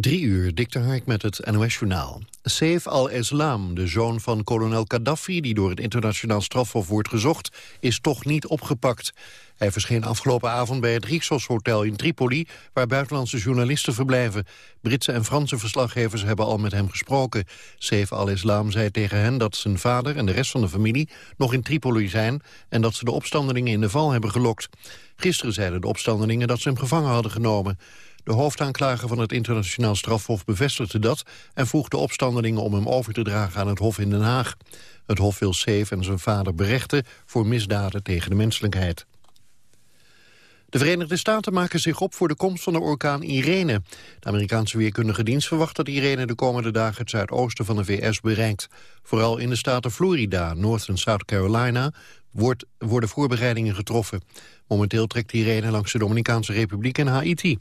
Drie uur, Dick Hark met het NOS-journaal. Saif al-Islam, de zoon van kolonel Gaddafi... die door het internationaal strafhof wordt gezocht, is toch niet opgepakt. Hij verscheen afgelopen avond bij het Rixos Hotel in Tripoli... waar buitenlandse journalisten verblijven. Britse en Franse verslaggevers hebben al met hem gesproken. Saif al-Islam zei tegen hen dat zijn vader en de rest van de familie... nog in Tripoli zijn en dat ze de opstandelingen in de val hebben gelokt. Gisteren zeiden de opstandelingen dat ze hem gevangen hadden genomen. De hoofdaanklager van het internationaal strafhof bevestigde dat... en vroeg de opstandelingen om hem over te dragen aan het Hof in Den Haag. Het Hof wil Seef en zijn vader berechten voor misdaden tegen de menselijkheid. De Verenigde Staten maken zich op voor de komst van de orkaan Irene. De Amerikaanse weerkundige dienst verwacht dat Irene de komende dagen het zuidoosten van de VS bereikt. Vooral in de staten Florida, North en South Carolina wordt, worden voorbereidingen getroffen. Momenteel trekt Irene langs de Dominicaanse Republiek en Haiti.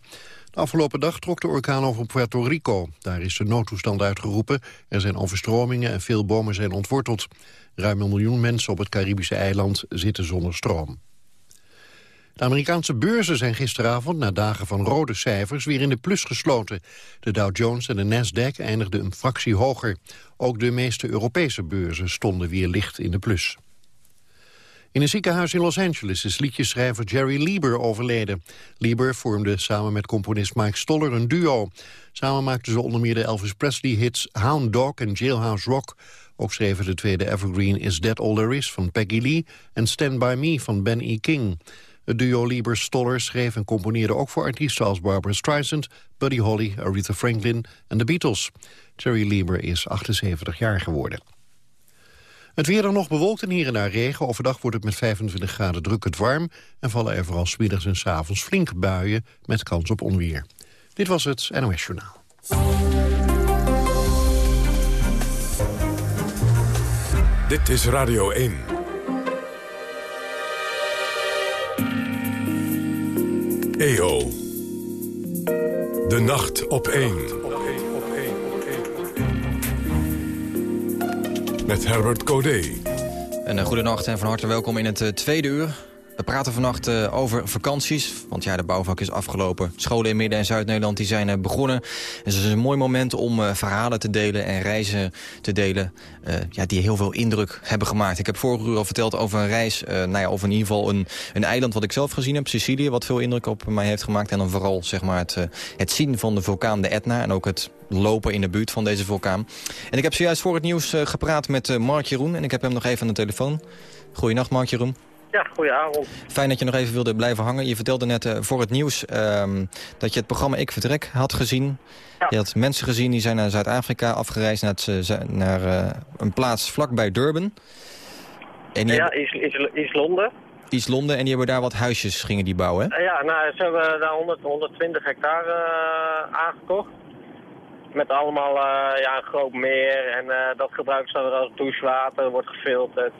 De afgelopen dag trok de orkaan over Puerto Rico. Daar is de noodtoestand uitgeroepen. Er zijn overstromingen en veel bomen zijn ontworteld. Ruim een miljoen mensen op het Caribische eiland zitten zonder stroom. De Amerikaanse beurzen zijn gisteravond, na dagen van rode cijfers, weer in de plus gesloten. De Dow Jones en de Nasdaq eindigden een fractie hoger. Ook de meeste Europese beurzen stonden weer licht in de plus. In een ziekenhuis in Los Angeles is liedjeschrijver Jerry Lieber overleden. Lieber vormde samen met componist Mike Stoller een duo. Samen maakten ze onder meer de Elvis Presley-hits Hound Dog en Jailhouse Rock. Ook schreven de tweede evergreen Is That All There Is van Peggy Lee... en Stand By Me van Ben E. King. Het duo Lieber-Stoller schreef en componeerde ook voor artiesten als Barbara Streisand... Buddy Holly, Aretha Franklin en de Beatles. Jerry Lieber is 78 jaar geworden. Het weer dan nog bewolkt en hier en daar regen. Overdag wordt het met 25 graden drukkend warm... en vallen er vooral smiddags en s avonds flink buien met kans op onweer. Dit was het NOS Journaal. Dit is Radio 1. EO. De nacht op 1. Met Herbert Codé. Een uh, goedenacht en van harte welkom in het uh, tweede uur. We praten vannacht uh, over vakanties, want ja, de bouwvak is afgelopen. Scholen in Midden- en Zuid-Nederland zijn uh, begonnen. Dus het is een mooi moment om uh, verhalen te delen en reizen te delen... ja, die heel veel indruk hebben gemaakt. Ik heb vorige uur al verteld over een reis, nou ja, of in ieder geval een, een eiland wat ik zelf gezien heb, Sicilië... wat veel indruk op mij heeft gemaakt. En dan vooral zeg maar, het, het zien van de vulkaan de Etna en ook het lopen in de buurt van deze vulkaan. En ik heb zojuist voor het nieuws gepraat met Mark Jeroen en ik heb hem nog even aan de telefoon. Goedenacht, Mark Jeroen. Ja, goedenavond. Fijn dat je nog even wilde blijven hangen. Je vertelde net uh, voor het nieuws um, dat je het programma Ik Vertrek had gezien. Ja. Je had mensen gezien die zijn naar Zuid-Afrika afgereisd... naar, het, naar uh, een plaats vlakbij Durban. En ja, hebben... Is, is, is Londen. Is Londen en die hebben daar wat huisjes gingen die bouwen, hè? Ja, nou, ze hebben daar 100, 120 hectare uh, aangekocht. Met allemaal ja, een groot meer en dat gebruiken ze als douchewater, wordt gefilterd.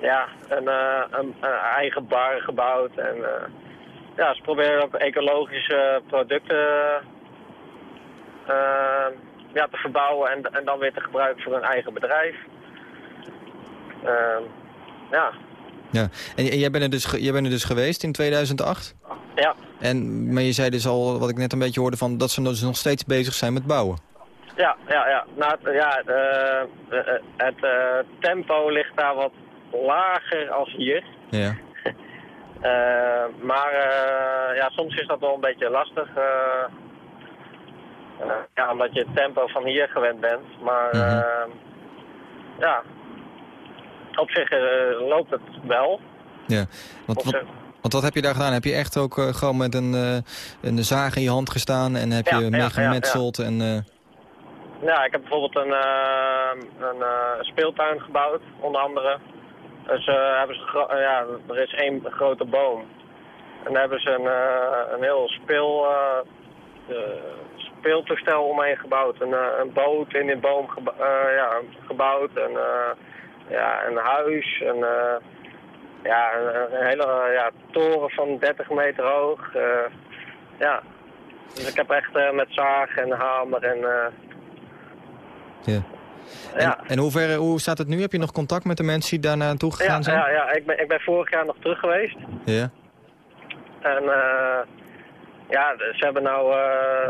Ja, een, uh, een, een, eigen bar gebouwd. En uh, ja, ze proberen ook ecologische producten uh, ja, te verbouwen en, en dan weer te gebruiken voor hun eigen bedrijf. Ehm, ja. Ja, en jij bent, er dus, jij bent er dus geweest in 2008? Ja. En, maar je zei dus al, wat ik net een beetje hoorde, van dat ze dus nog steeds bezig zijn met bouwen. Ja, ja, ja. Nou, ja het tempo ligt daar wat lager als hier. Ja. uh, maar uh, ja, soms is dat wel een beetje lastig. Uh, ja, omdat je het tempo van hier gewend bent. Maar mm -hmm. ja, op zich loopt het wel. Ja, want, wat, want wat heb je daar gedaan? Heb je echt ook gewoon met een, een zaag in je hand gestaan en heb je ja, mee gemetseld? Ja, ja. En, ja, ik heb bijvoorbeeld een, een speeltuin gebouwd, onder andere. Dus uh, hebben ze, ja, er is één grote boom. En daar hebben ze een, uh, een heel speel, speeltoestel omheen gebouwd. Een, een boot in die boom ja, gebouwd. En, ja, een huis. En, ja, een, een hele ja, toren van 30 meter hoog. ja. Dus ik heb echt met zaag en hamer en... ja. En, en hoe, ver, hoe staat het nu? Heb je nog contact met de mensen die daar naartoe gegaan ja, zijn? Ja, ja ik, ben, ik ben vorig jaar nog terug geweest. Ja. En uh, ja, ze hebben nou... eh,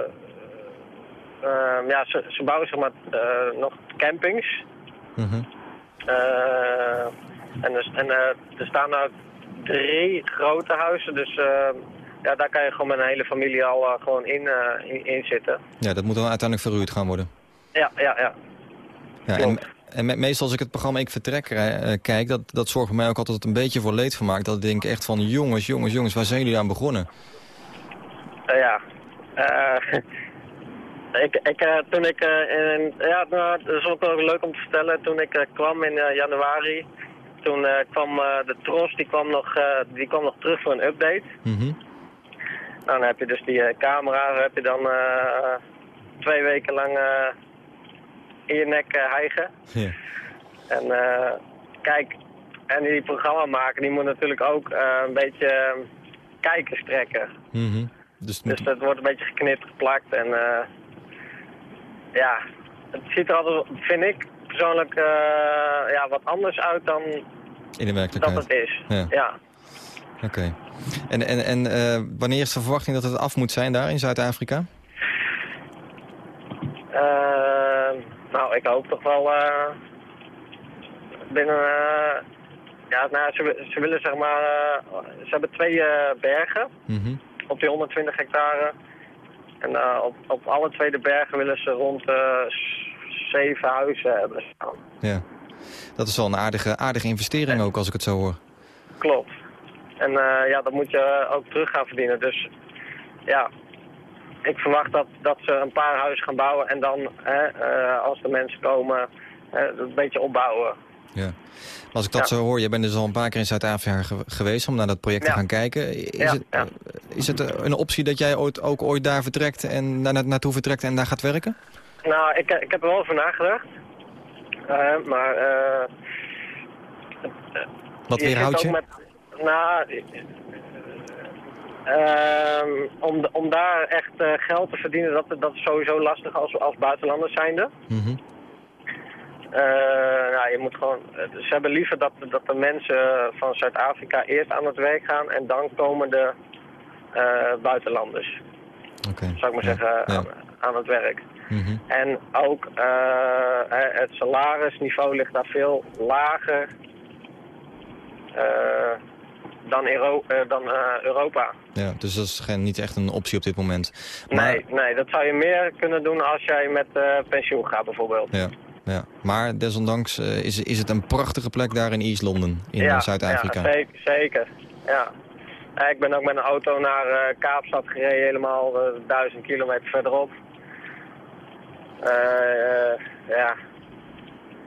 ehm, ja, ze, ze bouwen zeg maar eh, nog campings. Mhm. En er, en er staan nou drie grote huizen, dus eh, ja, daar kan je gewoon met een hele familie al gewoon in, in, in zitten. Ja, dat moet dan uiteindelijk verhuurd gaan worden. Ja, ja, ja. Ja, en, en me- meestal als ik het programma Ik Vertrek eh, kijk, dat, dat zorgt bij mij ook altijd een beetje voor leedvermaak. Dat ik denk echt van, jongens, jongens, jongens, waar zijn jullie aan begonnen? Eh, ja. Eh, ik, ik, eh, toen ik, eh, in, ja, nou, dat is ook wel leuk om te vertellen. Toen ik eh, kwam in eh, januari, toen eh, kwam eh, de Tros, die kwam, nog, eh, die kwam nog terug voor een update. Mhm. Nou, dan heb je dus die eh, camera, heb je dan eh, twee weken lang eh, in je nek eh, hijgen. Ja. En eh, kijk, en die programma maken, die moet natuurlijk ook eh, een beetje kijkers trekken. Mhm. Dus Dus dat wordt een beetje geknipt, geplakt en ja, het ziet er altijd, vind ik persoonlijk, ja, wat anders uit dan in de dat werkelijkheid. het is. Ja. ja. Oké. En, en, en wanneer is de verwachting dat het af moet zijn daar in Zuid-Afrika? Eh, nou, ik hoop toch wel eh, binnen. eh, ja, nou, ze, ze willen zeg maar. eh, ze hebben twee bergen Mhm. op die 120 hectare. En op, op alle twee de bergen willen ze rond zeven huizen hebben staan. Ja. Dat is wel een aardige, aardige investering ook, als ik het zo hoor. Klopt. En ja, dat moet je ook terug gaan verdienen. Dus ja, ik verwacht dat, dat ze een paar huizen gaan bouwen en dan, hè, eh, als de mensen komen, eh, een beetje opbouwen. Ja. Als ik dat Ja. zo hoor, je bent dus al een paar keer in Zuid-Afrika ge- geweest om naar dat project te gaan kijken. Is, Ja, het, ja. is het eh, een optie dat jij ooit, ook ooit daar vertrekt en daar na- naartoe vertrekt en daar gaat werken? Nou, ik, ik heb er wel over nagedacht. Eh, maar eh Wat weerhoudt je? Met, nou, ehm, om, om daar echt eh, geld te verdienen, dat, dat is sowieso lastig als, als buitenlanders zijnde. Eh, nou, je moet gewoon, eh, ze hebben liever dat, dat de mensen van Zuid-Afrika eerst aan het werk gaan en dan komen de buitenlanders, zou ik maar Ja, zeggen, ja. aan, aan het werk. Mhm. En ook het salarisniveau ligt daar veel lager dan, Euro- eh, dan eh, Europa. Ja, dus dat is geen, niet echt een optie op dit moment. Maar, Nee, nee, dat zou je meer kunnen doen als jij met eh, pensioen gaat bijvoorbeeld. Ja, ja. maar desondanks is, is het een prachtige plek daar in East London, in ja, Zuid-Afrika. Ja, zeker. zeker. Ja. Ik ben ook met een auto naar Kaapstad gereden, helemaal duizend kilometer verderop. Ja,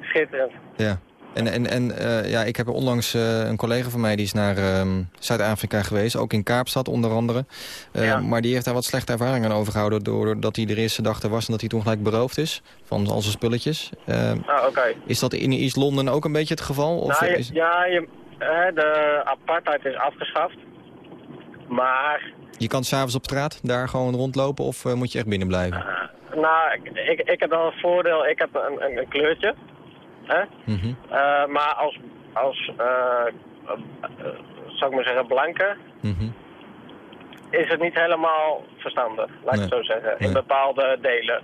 schitterend. Ja. En, en, en eh, ja, ik heb onlangs eh, een collega van mij die is naar ehm, Zuid-Afrika geweest. Ook in Kaapstad onder andere. Eh, Ja. Maar die heeft daar wat slechte ervaringen aan overgehouden... doordat hij de eerste dag er was en dat hij toen gelijk beroofd is van al zijn spulletjes. Eh, Ah, oké. is dat in East London ook een beetje het geval? Of Nou, je- is- Ja, je, de apartheid is afgeschaft. Maar, Je kan s'avonds op straat daar gewoon rondlopen of moet je echt binnen blijven? nou, ik, ik, ik heb wel een voordeel. Ik heb een, een, een kleurtje. Hè? Mhm. Eh, maar als, als eh, eh, eh, zou ik maar zeggen, blanke, Mhm. is het niet helemaal verstandig, laat ik het zo zeggen. Nee. In bepaalde delen.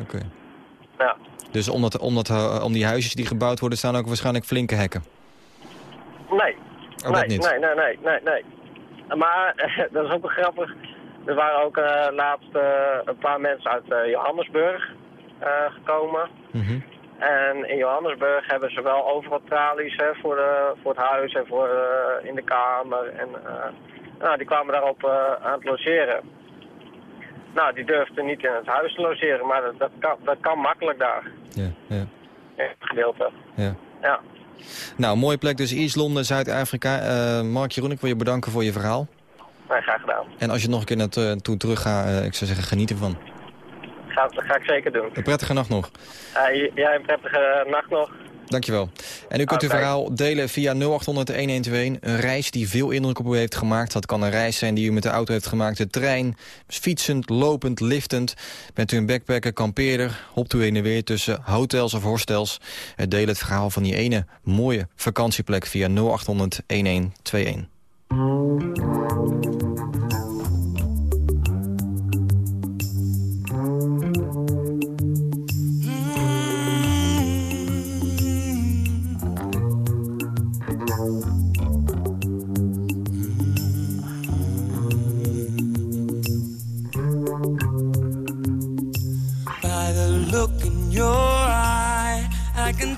Oké. Ja. Dus om, dat, om, dat, eh, om die huisjes die gebouwd worden staan ook waarschijnlijk flinke hekken? Nee. Oh, nee, niet? nee, nee, nee, nee, nee. Maar dat is ook wel grappig. Er waren ook eh, laatst eh, een paar mensen uit eh, Johannesburg eh, gekomen. Mhm. En in Johannesburg hebben ze wel overal tralies hè, voor, de, voor het huis en voor eh, in de kamer. En eh, nou, die kwamen daarop eh, aan het logeren. Nou, die durfden niet in het huis te logeren, maar dat, dat, kan, dat kan makkelijk daar. Ja, ja, In het gedeelte. ja. Ja. Nou, mooie plek dus East Londen, Zuid-Afrika. Eh, Mark Jeroen, ik wil je bedanken voor je verhaal. Nee, graag gedaan. En als je nog een keer naartoe terug gaat, eh, ik zou zeggen, geniet ervan. Ga, dat ga ik zeker doen. Een prettige nacht nog. J- jij een prettige nacht nog. Dankjewel. En u kunt uw verhaal delen via 0800-1121. Een reis die veel indruk op u heeft gemaakt. Dat kan een reis zijn die u met de auto heeft gemaakt. De trein, fietsend, lopend, liftend. Bent u een backpacker, kampeerder? Hopt u heen en weer tussen hotels of hostels? Eh, Deel het verhaal van die ene mooie vakantieplek via 0800-1121.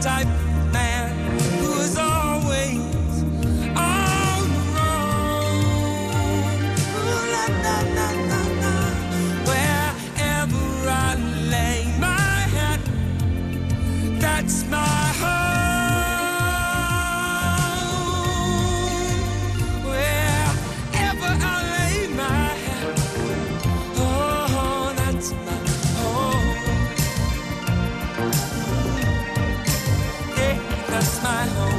type Yeah, that's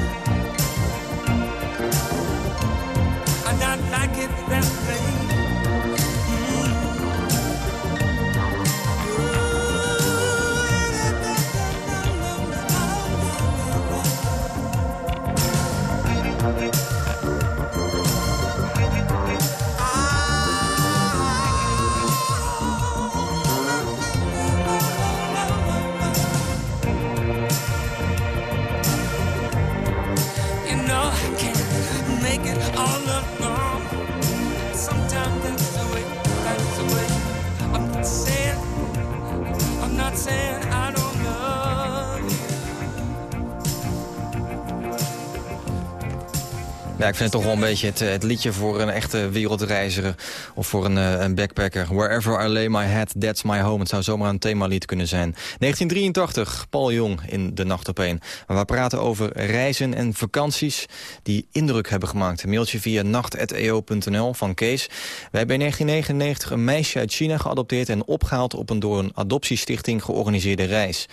vind het toch wel een beetje het, eh, het liedje voor een echte wereldreiziger... of voor een, eh, een backpacker. Wherever I lay my head, that's my home. Het zou zomaar een themalied kunnen zijn. 1983, Paul Jong in De Nacht op. Waar we praten over reizen en vakanties die indruk hebben gemaakt. Een mailtje via nacht.eo.nl van Kees. Wij hebben in 1999 een meisje uit China geadopteerd... en opgehaald op een door een adoptiestichting georganiseerde reis.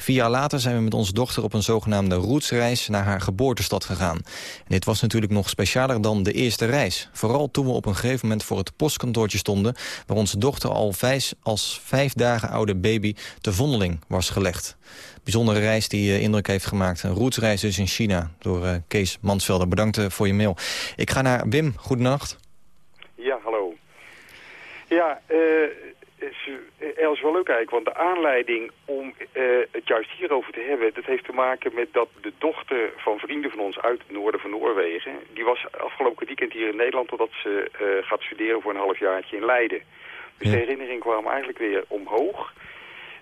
Vier jaar later zijn we met onze dochter op een zogenaamde rootsreis naar haar geboortestad gegaan. En dit was natuurlijk nog specialer dan de eerste reis. Vooral toen we op een gegeven moment voor het postkantoortje stonden... waar onze dochter al vijf, als vijf dagen oude baby te vondeling was gelegd. Bijzondere reis die eh, indruk heeft gemaakt. Een rootsreis dus in China door eh, Kees Mansvelder. Bedankt eh, voor je mail. Ik ga naar Wim. Goedenacht. Ja, hallo. Ja, eh is wel leuk eigenlijk, want de aanleiding om eh, het juist hierover te hebben... dat heeft te maken met dat de dochter van vrienden van ons uit het noorden van Noorwegen... die was afgelopen weekend hier in Nederland totdat ze eh, gaat studeren voor een halfjaartje in Leiden. Dus Ja. de herinnering kwam eigenlijk weer omhoog.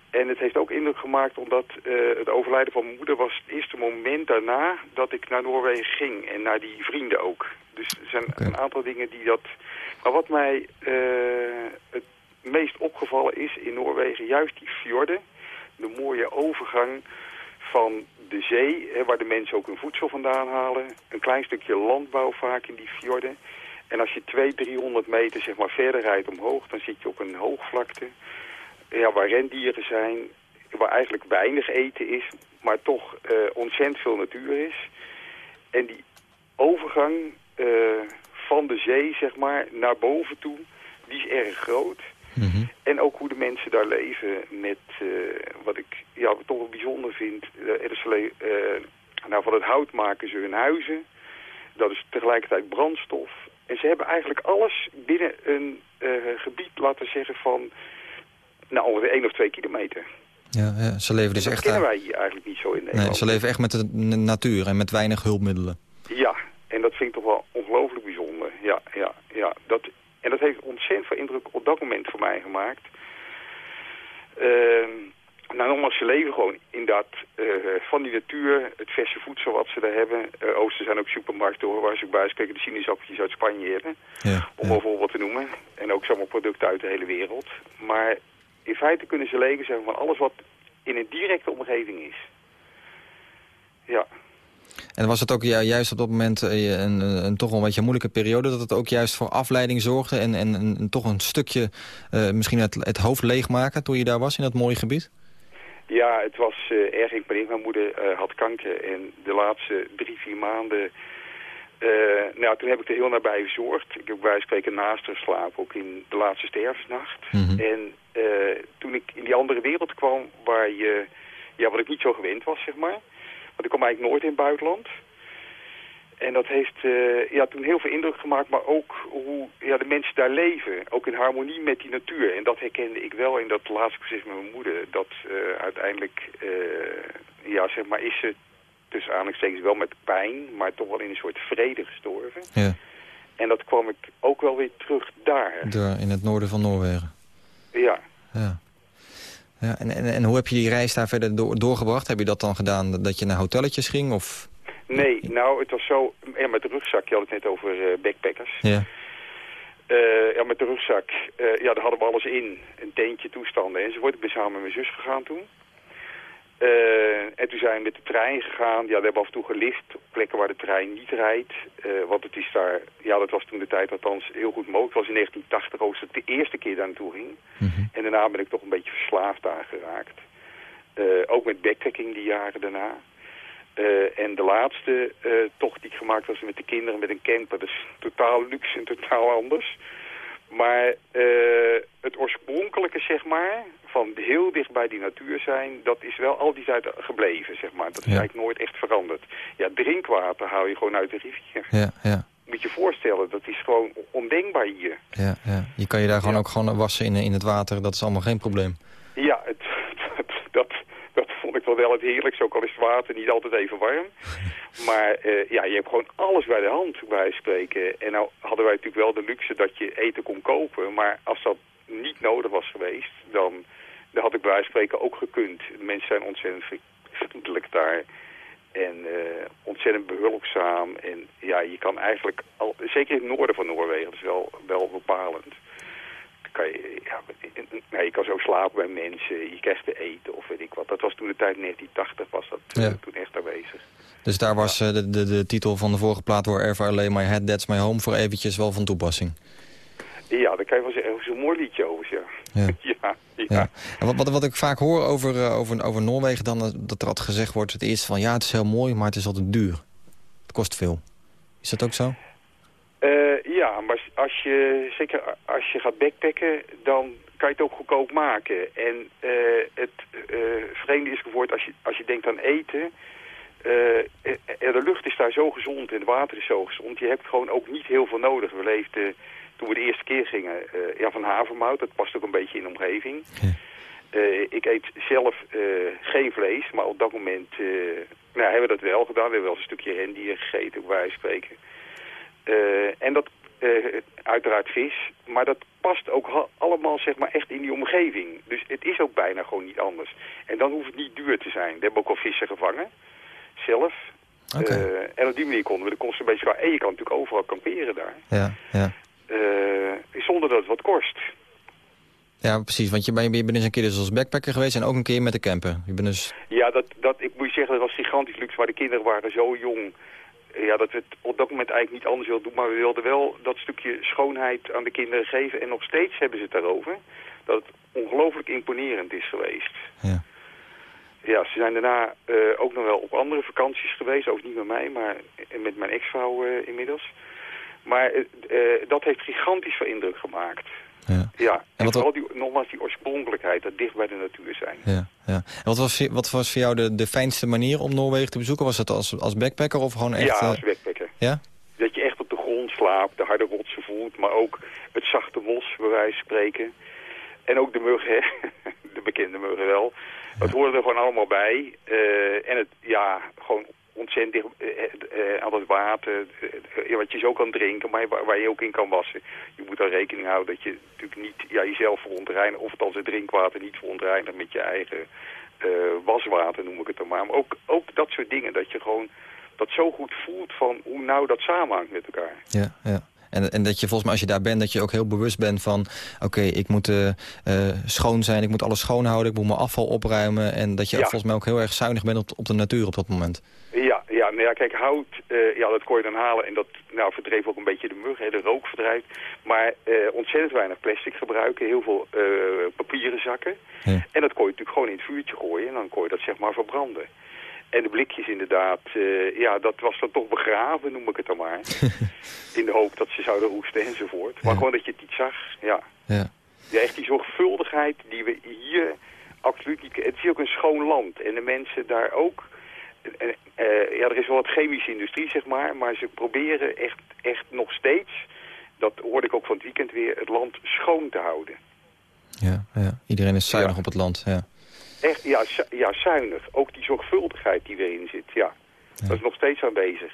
En het heeft ook indruk gemaakt omdat eh, het overlijden van mijn moeder was het eerste moment daarna dat ik naar Noorwegen ging. En naar die vrienden ook. Dus er zijn een aantal dingen die dat... Maar wat mij het meest opgevallen is in Noorwegen juist die fjorden. De mooie overgang van de zee, hè, waar de mensen ook hun voedsel vandaan halen. Een klein stukje landbouw vaak in die fjorden. En als je 200, 300 meter zeg maar, verder rijdt omhoog, dan zit je op een hoogvlakte. Ja, waar rendieren zijn, waar eigenlijk weinig eten is, maar toch eh, ontzettend veel natuur is. En die overgang eh, van de zee, zeg maar, naar boven toe, die is erg groot. Mhm. En ook hoe de mensen daar leven met eh, wat ik ja, toch wel bijzonder vind. eh, eh, nou, van het hout maken ze hun huizen. Dat is tegelijkertijd brandstof. En ze hebben eigenlijk alles binnen een gebied, laten zeggen, van nou, ongeveer 1 of 2 kilometer. Ja, ja, ze leven dus dat echt... kennen wij hier eigenlijk niet zo in nee, Nederland. ze leven echt met de natuur en met weinig hulpmiddelen. Ja, en dat vind ik toch wel ongelooflijk bijzonder. Ja, ja, ja. Dat, en dat heeft ontzettend veel indruk op dat moment voor mij gemaakt. Ehm, nou, nogmaals, ze leven gewoon inderdaad eh van die natuur, het verse voedsel wat ze daar hebben. Eh Oosten zijn ook supermarkten hoor, waar ze ook bij spreken de sinaasappeltjes uit Spanje hebben. Ja, Om ja. een voorbeeld te noemen. En ook zomaar producten uit de hele wereld. Maar in feite kunnen ze leven zeg maar, van alles wat in een directe omgeving is. Ja. En was het ook ju- juist op dat moment eh, een, een, een toch wel een beetje moeilijke periode... dat het ook juist voor afleiding zorgde en, en, en toch een stukje eh, misschien het, het hoofd leegmaken... toen je daar was in dat mooie gebied? Ja, het was eh, erg imponerend. Mijn moeder eh, had kanker en de laatste drie, vier maanden... nou, toen heb ik er heel nabij gezorgd. Ik heb bij spreken naast haar geslapen, ook in de laatste sterfsnacht. Mhm. En toen ik in die andere wereld kwam, waar je, ja, wat ik niet zo gewend was, zeg maar. Want ik kwam eigenlijk nooit in het buitenland. En dat heeft eh, ja, toen heel veel indruk gemaakt, maar ook hoe ja, de mensen daar leven. Ook in harmonie met die natuur. En dat herkende ik wel in dat laatste gezicht met mijn moeder. Dat eh, uiteindelijk, eh, ja, zeg maar, is ze tussen aanhalingstekens wel met pijn, maar toch wel in een soort vrede gestorven. Ja, En dat kwam ik ook wel weer terug daar. door, in het noorden van Noorwegen. Ja. Ja. Ja, en, en, en hoe heb je die reis daar verder door, doorgebracht? Heb je dat dan gedaan dat je naar hotelletjes ging? Of... Nee, nou, het was zo... Ja, met de rugzak, je had het net over eh, backpackers. Ja. Eh, ja, met de rugzak, eh, ja, daar hadden we alles in. Een tentje, toestanden enzovoort. Ik ben samen met mijn zus gegaan toen. Eh, en toen zijn we met de trein gegaan. Ja, we hebben af en toe gelift op plekken waar de trein niet rijdt. Eh, want het is daar, ja, dat was toen de tijd althans heel goed mogelijk. Het was in 1980 ook dat ik de eerste keer daar naartoe ging. Mhm. En daarna ben ik toch een beetje verslaafd aan geraakt. Eh, ook met backpacking die jaren daarna. En de laatste tocht die ik gemaakt was met de kinderen met een camper. Dat is totaal luxe en totaal anders. Maar het oorspronkelijke, zeg maar, van heel dicht bij die natuur zijn... dat is wel al die tijd gebleven, zeg maar. Dat is Ja. eigenlijk nooit echt veranderd. Ja, drinkwater haal je gewoon uit de rivier. Ja, ja, Moet je voorstellen, dat is gewoon ondenkbaar hier. ja, ja. Je kan je daar gewoon ook gewoon wassen in, in het water. Dat is allemaal geen probleem. Ja, het, dat, dat, dat vond ik wel het heerlijkste, ook al is het water niet altijd even warm. Maar eh, ja, je hebt gewoon alles bij de hand, bij spreken. En nou hadden wij natuurlijk wel de luxe dat je eten kon kopen. Maar als dat niet nodig was geweest, dan, dan had ik bij spreken ook gekund. Mensen zijn ontzettend vri- vriendelijk daar. En eh, ontzettend behulpzaam. En ja, je kan eigenlijk, al, zeker in het noorden van Noorwegen, dat is wel, wel bepalend kan je, ja, nou, je kan zo slapen bij mensen, je krijgt te eten of weet ik wat. Dat was toen de tijd, 1980 was dat eh, Ja. toen echt aanwezig. Dus daar was eh, de, de, de titel van de vorige plaat... Wherever I Lay My Head, That's My Home... voor eventjes wel van toepassing. Ja, daar kan je wel zeggen, een mooi liedje over, ja. Ja. ja, ja. En wat, wat, wat ik vaak hoor over, eh, over, over Noorwegen dan... dat er altijd gezegd wordt, het eerste van... ja, het is heel mooi, maar het is altijd duur. Het kost veel. Is dat ook zo? Eh, ja, maar als je, zeker als je gaat backpacken, dan kan je het ook goedkoop maken. En eh, het eh, vreemde is geworden, als je, als je denkt aan eten... de lucht is daar zo gezond en het water is zo gezond. Je hebt gewoon ook niet heel veel nodig. We leefden, toen we de eerste keer gingen, ja, van havermout. Dat past ook een beetje in de omgeving. Ja. Ik eet zelf geen vlees, maar op dat moment nou, hebben we dat wel gedaan. We hebben wel eens een stukje rendier gegeten, bij wijze van spreken. Eh, en dat, eh, uiteraard vis, maar dat past ook allemaal zeg maar echt in die omgeving. Dus het is ook bijna gewoon niet anders. En dan hoeft het niet duur te zijn. We hebben ook al vissen gevangen, zelf. Eh, en op die manier konden we de kosten een beetje. En je kan natuurlijk overal kamperen daar. Ja, ja. Zonder dat het wat kost. Ja, precies. Want je, bent- je bent dus een keer dus als backpacker geweest en ook een keer met de camper. Je bent dus... Ja, dat, dat, ik moet je zeggen, dat was gigantisch luxe. Maar de kinderen waren zo jong. Ja, dat we het op dat moment eigenlijk niet anders wilden doen. Maar we wilden wel dat stukje schoonheid aan de kinderen geven. En nog steeds hebben ze het daarover. Dat het ongelooflijk imponerend is geweest. Ja. Ja, ze zijn daarna eh, ook nog wel op andere vakanties geweest. Ook niet met mij, maar met mijn ex-vrouw eh, inmiddels. Maar eh, dat heeft gigantisch veel indruk gemaakt. Ja. Ja, en, wat- vooral die, nogmaals die oorspronkelijkheid, dat dicht bij de natuur zijn. Ja, ja. En wat was, voor- wat was voor jou de, de fijnste manier om Noorwegen te bezoeken? Was het als, als backpacker of gewoon echt... ja, eh, als backpacker. ja? Dat je echt op de grond slaapt, de harde rotsen voelt, maar ook het zachte bos, bij wijze van spreken. En ook de muggen, de bekende muggen wel. Dat hoorde er gewoon allemaal bij. Eh, en het, ja, gewoon ontzettend dicht eh, eh, aan het water, eh, wat je zo kan drinken, maar waar, waar je ook in kan wassen. Je moet daar rekening houden dat je natuurlijk niet ja, jezelf verontreinigt, of althans het drinkwater niet verontreinigt met je eigen waswater, noem ik het dan maar. Maar ook, ook dat soort dingen, dat je gewoon dat zo goed voelt van hoe nauw dat samenhangt met elkaar. Ja, ja. En, en dat je volgens mij als je daar bent, dat je ook heel bewust bent van... oké, ik moet schoon zijn, ik moet alles schoonhouden, ik moet mijn afval opruimen... en dat je Ja. volgens mij ook heel erg zuinig bent op, op de natuur op dat moment. Ja, ja, nou ja, kijk, hout, eh, ja, dat kon je dan halen en dat nou, verdreef ook een beetje de mug, hè, de rook verdrijft. Maar eh, ontzettend weinig plastic gebruiken, heel veel eh, papieren zakken. Ja. En dat kon je natuurlijk gewoon in het vuurtje gooien en dan kon je dat zeg maar verbranden. En de blikjes inderdaad, ja, dat was dan toch begraven, noem ik het dan maar. in de hoop dat ze zouden roesten enzovoort. Maar Ja. gewoon dat je het niet zag, ja. Ja, Ja, echt die zorgvuldigheid die we hier absoluut niet... Het is ook een schoon land en de mensen daar ook... eh, eh, ja, er is wel wat chemische industrie, zeg maar, maar ze proberen echt, echt nog steeds... Dat hoorde ik ook van het weekend weer, het land schoon te houden. ja, ja. Iedereen is zuinig Ja. op het land, ja. Echt, ja, zu- ja, zuinig. Ook die zorgvuldigheid die erin zit, ja. Dat is nog steeds aanwezig.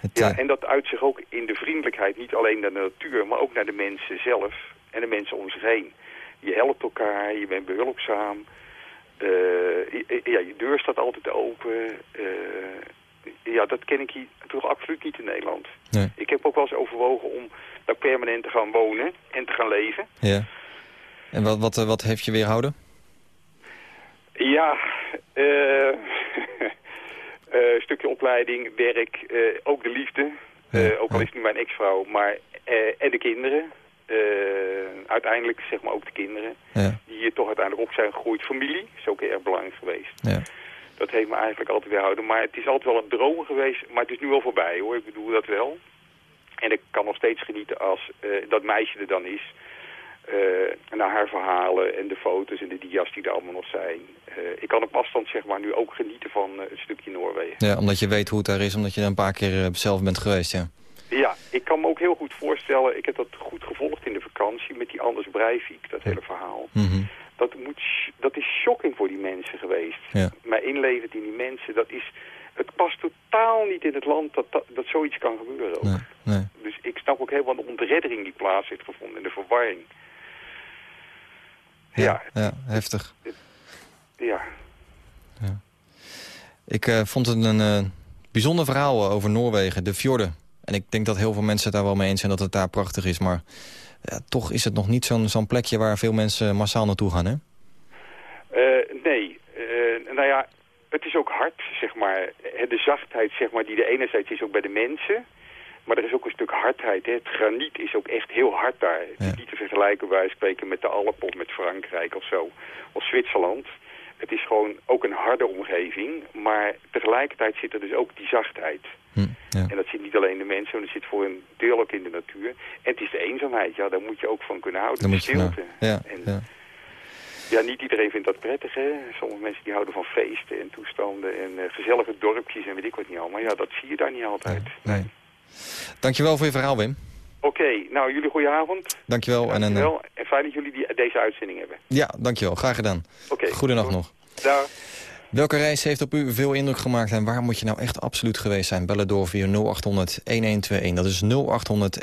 Het, Ja, eh, en dat uit zich ook in de vriendelijkheid, niet alleen naar de natuur, maar ook naar de mensen zelf en de mensen om zich heen. Je helpt elkaar, je bent behulpzaam, eh, ja, je deur staat altijd open. eh, ja, dat ken ik hier toch absoluut niet in Nederland. nee. Ik heb ook wel eens overwogen om daar permanent te gaan wonen en te gaan leven. Ja. En wat, wat, eh, wat heeft je weerhouden? Ja, eh, eh, stukje opleiding, werk, eh, ook de liefde. Eh, Ja, ook al ja. is het nu mijn ex-vrouw, maar eh, en de kinderen. Eh, uiteindelijk zeg maar ook de kinderen. Ja, Die hier toch uiteindelijk op zijn gegroeid. Familie is ook erg belangrijk geweest. ja. Dat heeft me eigenlijk altijd weerhouden. Maar het is altijd wel een droom geweest. Maar het is nu al voorbij hoor. Ik bedoel dat wel. En ik kan nog steeds genieten als eh, dat meisje er dan is. eh, naar haar verhalen en de foto's en de dia's die er allemaal nog zijn. Ik kan op afstand zeg maar nu ook genieten van het stukje Noorwegen. ja, omdat je weet hoe het daar is, omdat je er een paar keer zelf bent geweest, ja. Ja, ik kan me ook heel goed voorstellen. Ik heb dat goed gevolgd in de vakantie met die Anders Breivik, dat hele verhaal. Mhm. Dat, moet, dat is shocking voor die mensen geweest. Ja. Mij inlevend in die mensen, dat is... Het past totaal niet in het land dat, dat, dat zoiets kan gebeuren ook. Nee, nee. Dus ik snap ook helemaal de ontreddering die plaats heeft gevonden en de verwarring. Ja, ja, heftig. ja. Ik eh, vond het een eh, bijzonder verhaal over Noorwegen, de fjorden. En ik denk dat heel veel mensen het daar wel mee eens zijn dat het daar prachtig is. Maar ja, toch is het nog niet zo'n zo'n plekje waar veel mensen massaal naartoe gaan, hè? Eh, nee, Eh, nou ja, het is ook hard, zeg maar. De zachtheid, zeg maar, die er enerzijds is ook bij de mensen. Maar er is ook een stuk hardheid. Hè. Het graniet is ook echt heel hard daar. Het Ja. is niet te vergelijken bij spreken met de Alpen of met Frankrijk of zo. Of Zwitserland. Het is gewoon ook een harde omgeving. Maar tegelijkertijd zit er dus ook die zachtheid. Hm, ja. En dat zit niet alleen in de mensen, maar dat zit voor een deel ook in de natuur. En het is de eenzaamheid, ja, daar moet je ook van kunnen houden. De moet je van stilte. Ja, En, ja. ja, niet iedereen vindt dat prettig, hè. Sommige mensen die houden van feesten en toestanden en eh, gezellige dorpjes en weet ik wat niet allemaal. Ja, dat zie je daar niet altijd. Nee. Dankjewel voor je verhaal, Wim. Oké, nou, jullie goeie avond. Dankjewel. En een, eh. En fijn dat jullie die, deze uitzending hebben. ja, dankjewel. Graag gedaan. Oké. Goedenacht nog. Dag. Welke reis heeft op u veel indruk gemaakt en waar moet je nou echt absoluut geweest zijn? Bellen door via 0800 1121. Dat is 0800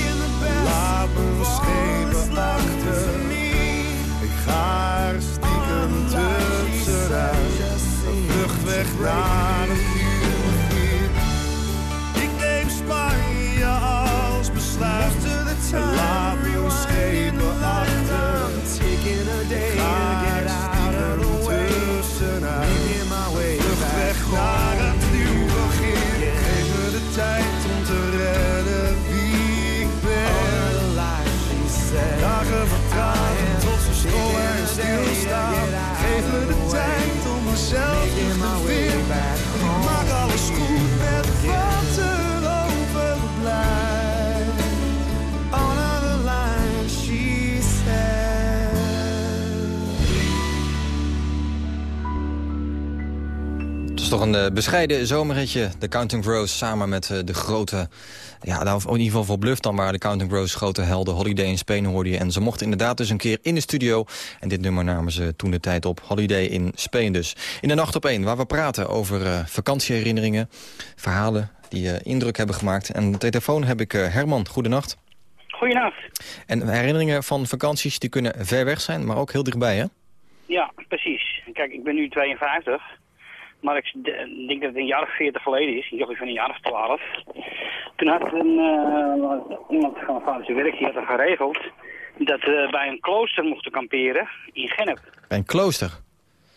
Vlucht toch een bescheiden zomerritje. De Counting Crows samen met eh, de grote... Ja, nou, in ieder geval voor Bluff dan, maar de Counting Crows grote helden. Holiday in Spain hoorde je. En ze mochten inderdaad dus een keer in de studio. En dit nummer namen ze toen de tijd op. Holiday in Spain dus. In de Nacht op één, waar we praten over eh, vakantieherinneringen. Verhalen die eh, indruk hebben gemaakt. En de telefoon heb ik eh, Herman. Goedenacht. Goedenacht. En herinneringen van vakanties die kunnen ver weg zijn, maar ook heel dichtbij, hè? Ja, precies. Kijk, ik ben nu 52. Maar ik denk dat het een jaar of 40 geleden is. Ik van een jaar of 12. Toen had een, eh, iemand van mijn vader zijn werk die had er geregeld... dat we bij een klooster mochten kamperen in Gennep. Bij een klooster.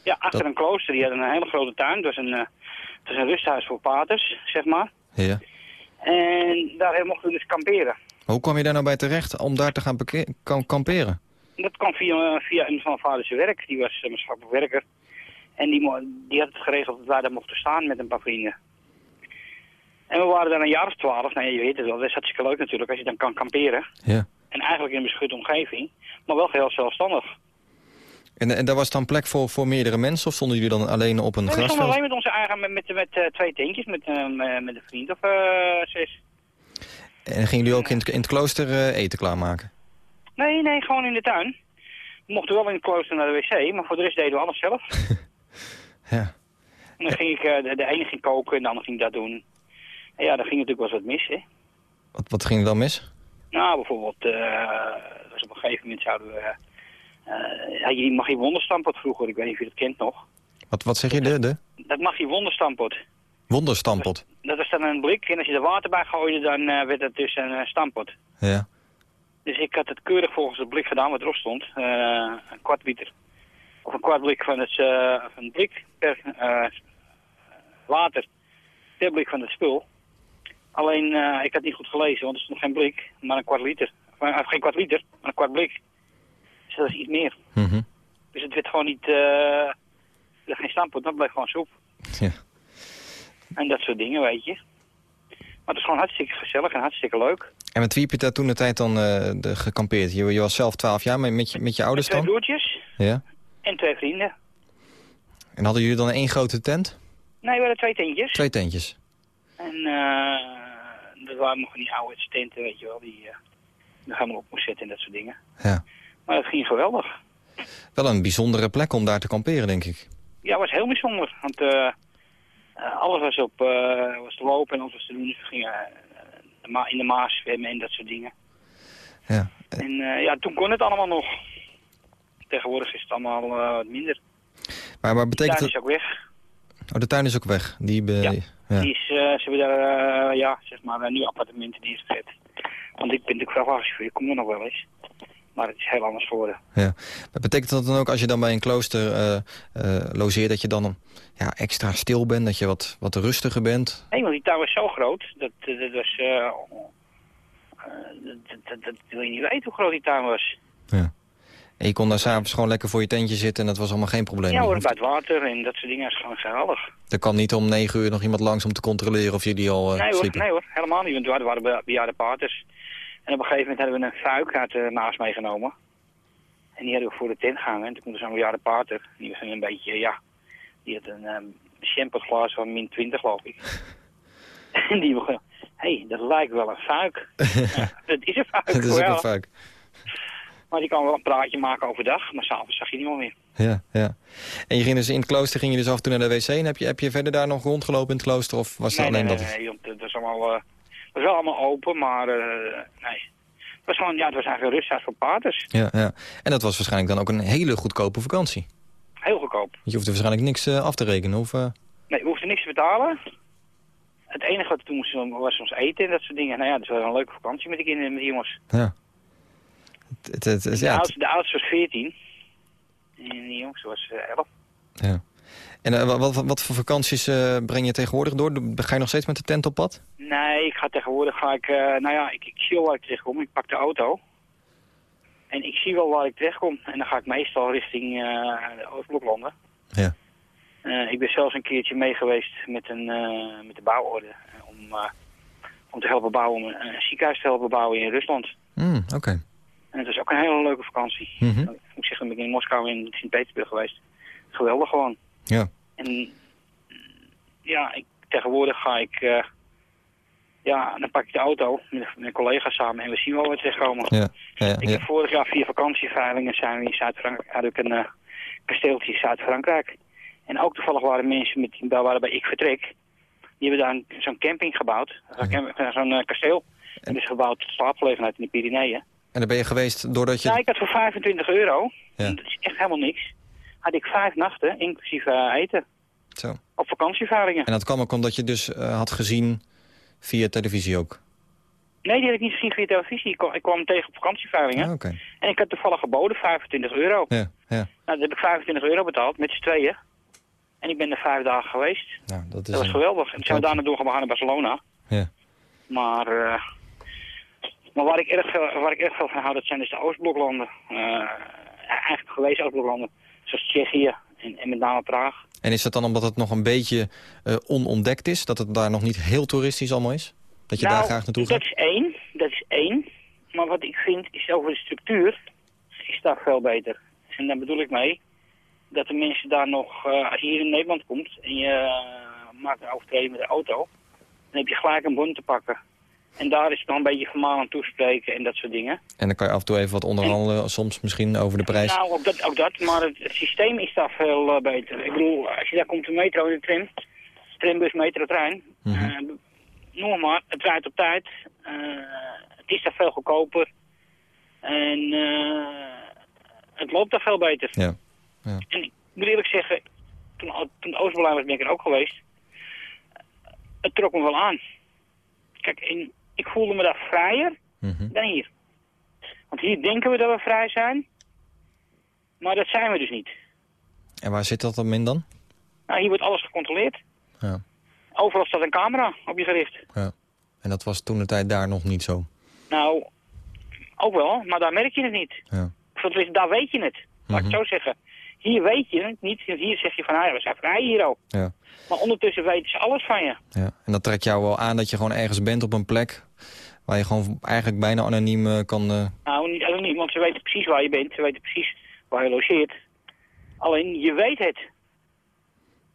Ja, achter Dat- een klooster. Die had een hele grote tuin. Het was een, eh, het was een rusthuis voor paters, zeg maar. Ja. En daar mochten we dus kamperen. Hoe kwam je daar nou bij terecht om daar te gaan kamperen? Dat kwam via, via een van mijn vaders werk. Die was uh, maatschappelijk werker. En die, die had het geregeld dat wij daar mochten staan met een paar vrienden. En we waren daar een jaar of twaalf. Nou, ja, je weet het wel, dat is hartstikke leuk natuurlijk als je dan kan kamperen. Ja. En eigenlijk in een beschutte omgeving, maar wel heel zelfstandig. En, en daar was dan plek voor, voor meerdere mensen? Of stonden jullie dan alleen op een En we stonden grasveld? alleen met onze eigen, met, met, met eh, twee tentjes, met, eh, met een vriend of eh, zes. En gingen jullie ook in het, in het klooster eh, eten klaarmaken? Nee, nee, gewoon in de tuin. We mochten wel in het klooster naar de wc, maar voor de rest deden we alles zelf. Ja. En dan ging ik, eh, de, de ene ging koken en de ander ging dat doen. En ja, dan ging natuurlijk wel eens wat mis, hè. Wat, wat ging er dan mis? Nou, bijvoorbeeld, eh, dus op een gegeven moment zouden we... eh ja, je mag je wonderstampot vroeger, ik weet niet of je dat kent nog. Wat, wat zeg je, de, de Dat mag je wonderstampot. wonderstampot? Dat was dan een blik en als je er water bij gooide, dan eh, werd het dus een eh, stampot. Ja. Dus ik had het keurig volgens het blik gedaan wat erop stond. Eh, een kwart liter. Of een kwart blik van het eh, of een blik per eh, water per blik van het spul. Alleen, eh, ik had niet goed gelezen, want er stond geen blik, maar een kwart liter. Of, eh, geen kwart liter, maar een kwart blik. Dus dat is iets meer. Mhm. Dus het werd gewoon niet, eh er geen stampot, dat bleef gewoon soep. Ja. En dat soort dingen, weet je. Maar het is gewoon hartstikke gezellig en hartstikke leuk. En met wie heb je daar toen de tijd dan eh, de, gekampeerd? Je, je was zelf 12 jaar, maar met je, met je ouders Twee dan? broertjes Ja. En twee vrienden. En hadden jullie dan één grote tent? Nee, we hadden twee tentjes. Twee tentjes. En eh dat waren nog van die oude tenten, weet je wel, die eh daar gaan we op moest zetten en dat soort dingen. Ja. Maar dat ging geweldig. Wel een bijzondere plek om daar te kamperen, denk ik. Ja, het was heel bijzonder. Want eh, alles was, op, was te lopen en alles was te doen. Dus we gingen in de Maas zwemmen en dat soort dingen. Ja. En ja, toen kon het allemaal nog. Tegenwoordig is het allemaal eh, wat minder. Maar, maar De betekent tuin het... is ook weg. Oh, de tuin is ook weg. Die be... Ja. ja. Die is, eh, ze hebben daar eh, ja, zeg maar, nu appartementen neergezet. Want ik ben natuurlijk vrachtwagenchauffeur, ik kom er nog wel eens. Maar het is heel anders geworden. Ja. Maar betekent dat dan ook als je dan bij een klooster eh, logeert... dat je dan ja, extra stil bent, dat je wat, wat rustiger bent? Nee, want die tuin was zo groot. Dat, dat was... dat, dat, dat wil je niet weten hoe groot die tuin was. En je kon daar s'avonds gewoon lekker voor je tentje zitten... en dat was allemaal geen probleem. Ja hoor, bij het water en dat soort dingen is gewoon geweldig. Er kan niet om negen uur nog iemand langs om te controleren of jullie al eh, nee, hoor, sliepen. nee hoor, helemaal niet. Want we waren be- bejaarde paters. En op een gegeven moment hadden we een fuik uit de naast meegenomen. En die hadden we voor de tent gehangen. En toen kwam er zo'n bejaarde pater. Die was een beetje, ja... Die had een um, champagneglas van min 20 geloof ik. en die begon... Hé, hey, dat lijkt wel een fuik. ja, dat is een fuik, Het is ook een fuik. Maar die kan wel een praatje maken overdag. Maar s'avonds zag je niemand meer. Ja, ja. En je ging dus in het klooster ging je dus af en toe naar de wc. En heb je, heb je verder daar nog rondgelopen in het klooster? Of was nee, nee, alleen nee, dat? nee, want het was allemaal... eh, het was wel allemaal open, maar eh, nee. Het was gewoon, ja, het was eigenlijk een rusthuis voor paters. Ja, ja. En dat was waarschijnlijk dan ook een hele goedkope vakantie. Heel goedkoop. Want je hoefde waarschijnlijk niks eh, af te rekenen. Of, eh, Nee, we hoefden niks te betalen. Het enige wat we toen moesten was ons eten en dat soort dingen. Nou ja, dat was een leuke vakantie met de kinderen en met de jongens. ja. Het, het, het- de, ja, oudste, de oudste was 14. En de jongste was eh, 11. ja. En eh, wat, wat, wat voor vakanties eh, breng je tegenwoordig door? Ga je nog steeds met de tent op pad? Nee, ik ga tegenwoordig, ga ik, eh, nou ja, ik, ik zie wel waar ik terechtkom. Ik pak de auto. En ik zie wel waar ik terechtkom. En dan ga ik meestal richting eh de Oostbloklanden. Ja. Eh, ik ben zelfs een keertje mee geweest met, een, eh, met de bouworde. eh, om, eh, om te helpen bouwen, om een, een ziekenhuis te helpen bouwen in Rusland. Hmm, Oké. En het was ook een hele leuke vakantie. Mhm. Ik moet zeggen, ben ik in Moskou en Sint-Petersburg geweest. Geweldig gewoon. Ja. En ja, ik, tegenwoordig ga ik... eh, ja, dan pak ik de auto met mijn collega's samen en we zien wel we terechtkomen. Ja. Ja, Ik heb vorig jaar via vakantieveilingen zijn we in Zuid-Frankrijk, had ik een eh, kasteeltje in Zuid-Frankrijk. En ook toevallig waren mensen met, daar waren bij Ik Vertrek. Die hebben daar zo'n camping gebouwd, zo'n camp- eh, zo'n kasteel. En dat is gebouwd tot slaapgelegenheid in de Pyreneeën. En dan ben je geweest doordat je... Ja, ik had voor 25 euro, Ja. dat is echt helemaal niks, had ik vijf nachten, inclusief eh, eten, Zo. op vakantieveilingen. En dat kwam ook omdat je dus eh, had gezien via televisie ook. Nee, die had ik niet gezien via televisie. Ik kwam, ik kwam hem tegen op vakantieveilingen. Ah, Oké. En ik had toevallig geboden 25 euro. Ja, ja. Nou, dan heb ik 25 euro betaald met z'n tweeën. En ik ben er vijf dagen geweest. Nou, dat is Dat was geweldig. En zijn we daarna doorgegaan naar Barcelona. Ja. Maar, eh, maar waar, ik erg veel, waar ik erg veel van hou, dat zijn dus de Oostbloklanden. Eh, eigenlijk gewezen Oostbloklanden. Zoals Tsjechië en, en met name Praag. En is dat dan omdat het nog een beetje eh, onontdekt is? Dat het daar nog niet heel toeristisch allemaal is? Dat je nou, daar graag naartoe dat gaat? is één. Dat is één. Maar wat ik vind is over de structuur is daar veel beter. En daar bedoel ik mee dat de mensen daar nog, eh, als je hier in Nederland komt en je maakt een overtreding met de auto, dan heb je gelijk een bon te pakken. En daar is het nog een beetje vermalend toespreken en dat soort dingen. En dan kan je af en toe even wat onderhandelen, soms misschien over de prijs. Nou, ook dat, ook dat maar het, het systeem is daar veel eh, beter. Ik bedoel, als je daar komt de metro en de tram, trambus, metro, trein, Mhm. eh, noem maar, het rijdt op tijd. het is daar veel goedkoper. En eh, het loopt daar veel beter. Ja. ja. En ik moet eerlijk zeggen, toen, toen de Oostberlijn was ben ik er ook geweest. Het trok me wel aan. Kijk, en ik voelde me daar vrijer Mhm. dan hier. Want hier denken we dat we vrij zijn. Maar dat zijn we dus niet. En waar zit dat dan in dan? Nou, hier wordt alles gecontroleerd. Ja. Overal staat een camera op je gericht. ja. En dat was toen de tijd daar nog niet zo. Nou, ook wel, maar daar merk je het niet. Ja. Of daar weet je het. Laat ik Mhm. het zo zeggen. Hier weet je het niet. Hier zeg je van, ah, ja, we zijn vrij hier ook. Ja. Maar ondertussen weten ze alles van je. Ja. En dat trekt jou wel aan dat je gewoon ergens bent op een plek... waar je gewoon eigenlijk bijna anoniem eh, kan... eh, Nou, niet anoniem, want ze weten precies waar je bent. Ze weten precies waar je logeert. Alleen, je weet het.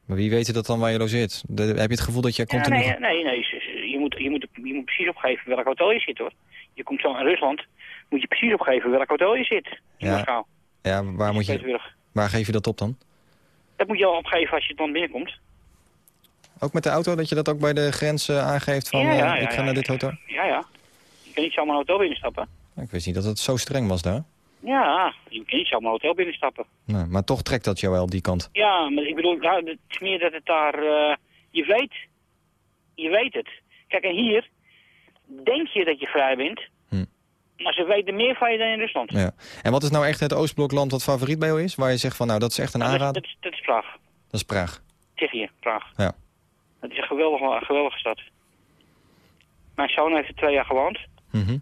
Maar wie weet dat dan waar je logeert? De- heb je het gevoel dat je Ja, continu... nee, nee, nee. Je moet, je, moet, je moet precies opgeven welk hotel je zit, hoor. Je komt zo in Rusland, moet je precies opgeven welk hotel je zit. In Ja. Moskou. Ja, waar, moet je. Waar geef je dat op dan? Dat moet je al opgeven als je het land binnenkomt. Ook met de auto, dat je dat ook bij de grens eh, aangeeft van... Ja, ja, eh, ja, ik ga naar dit hotel? Ja, ja. Je kan niet zomaar een hotel binnenstappen. Ik wist niet dat het zo streng was daar. Ja, je kan niet zomaar een hotel binnenstappen. Nee, maar toch trekt dat jou wel die kant. Ja, maar ik bedoel, ja, het is meer dat het daar... eh, je weet. Je weet het. Kijk, en hier denk je dat je vrij bent. Maar ze weten meer van je dan in Rusland. Ja. En wat is nou echt het Oostblokland wat favoriet bij jou is? Waar je zegt van nou dat is echt een Nou, dat, is- aanrader? dat, is, dat is Praag. Dat is Praag. Tsjechië, Praag. Ja. Het is een geweldige, een geweldige stad. Mijn zoon heeft er twee jaar gewoond. Mhm.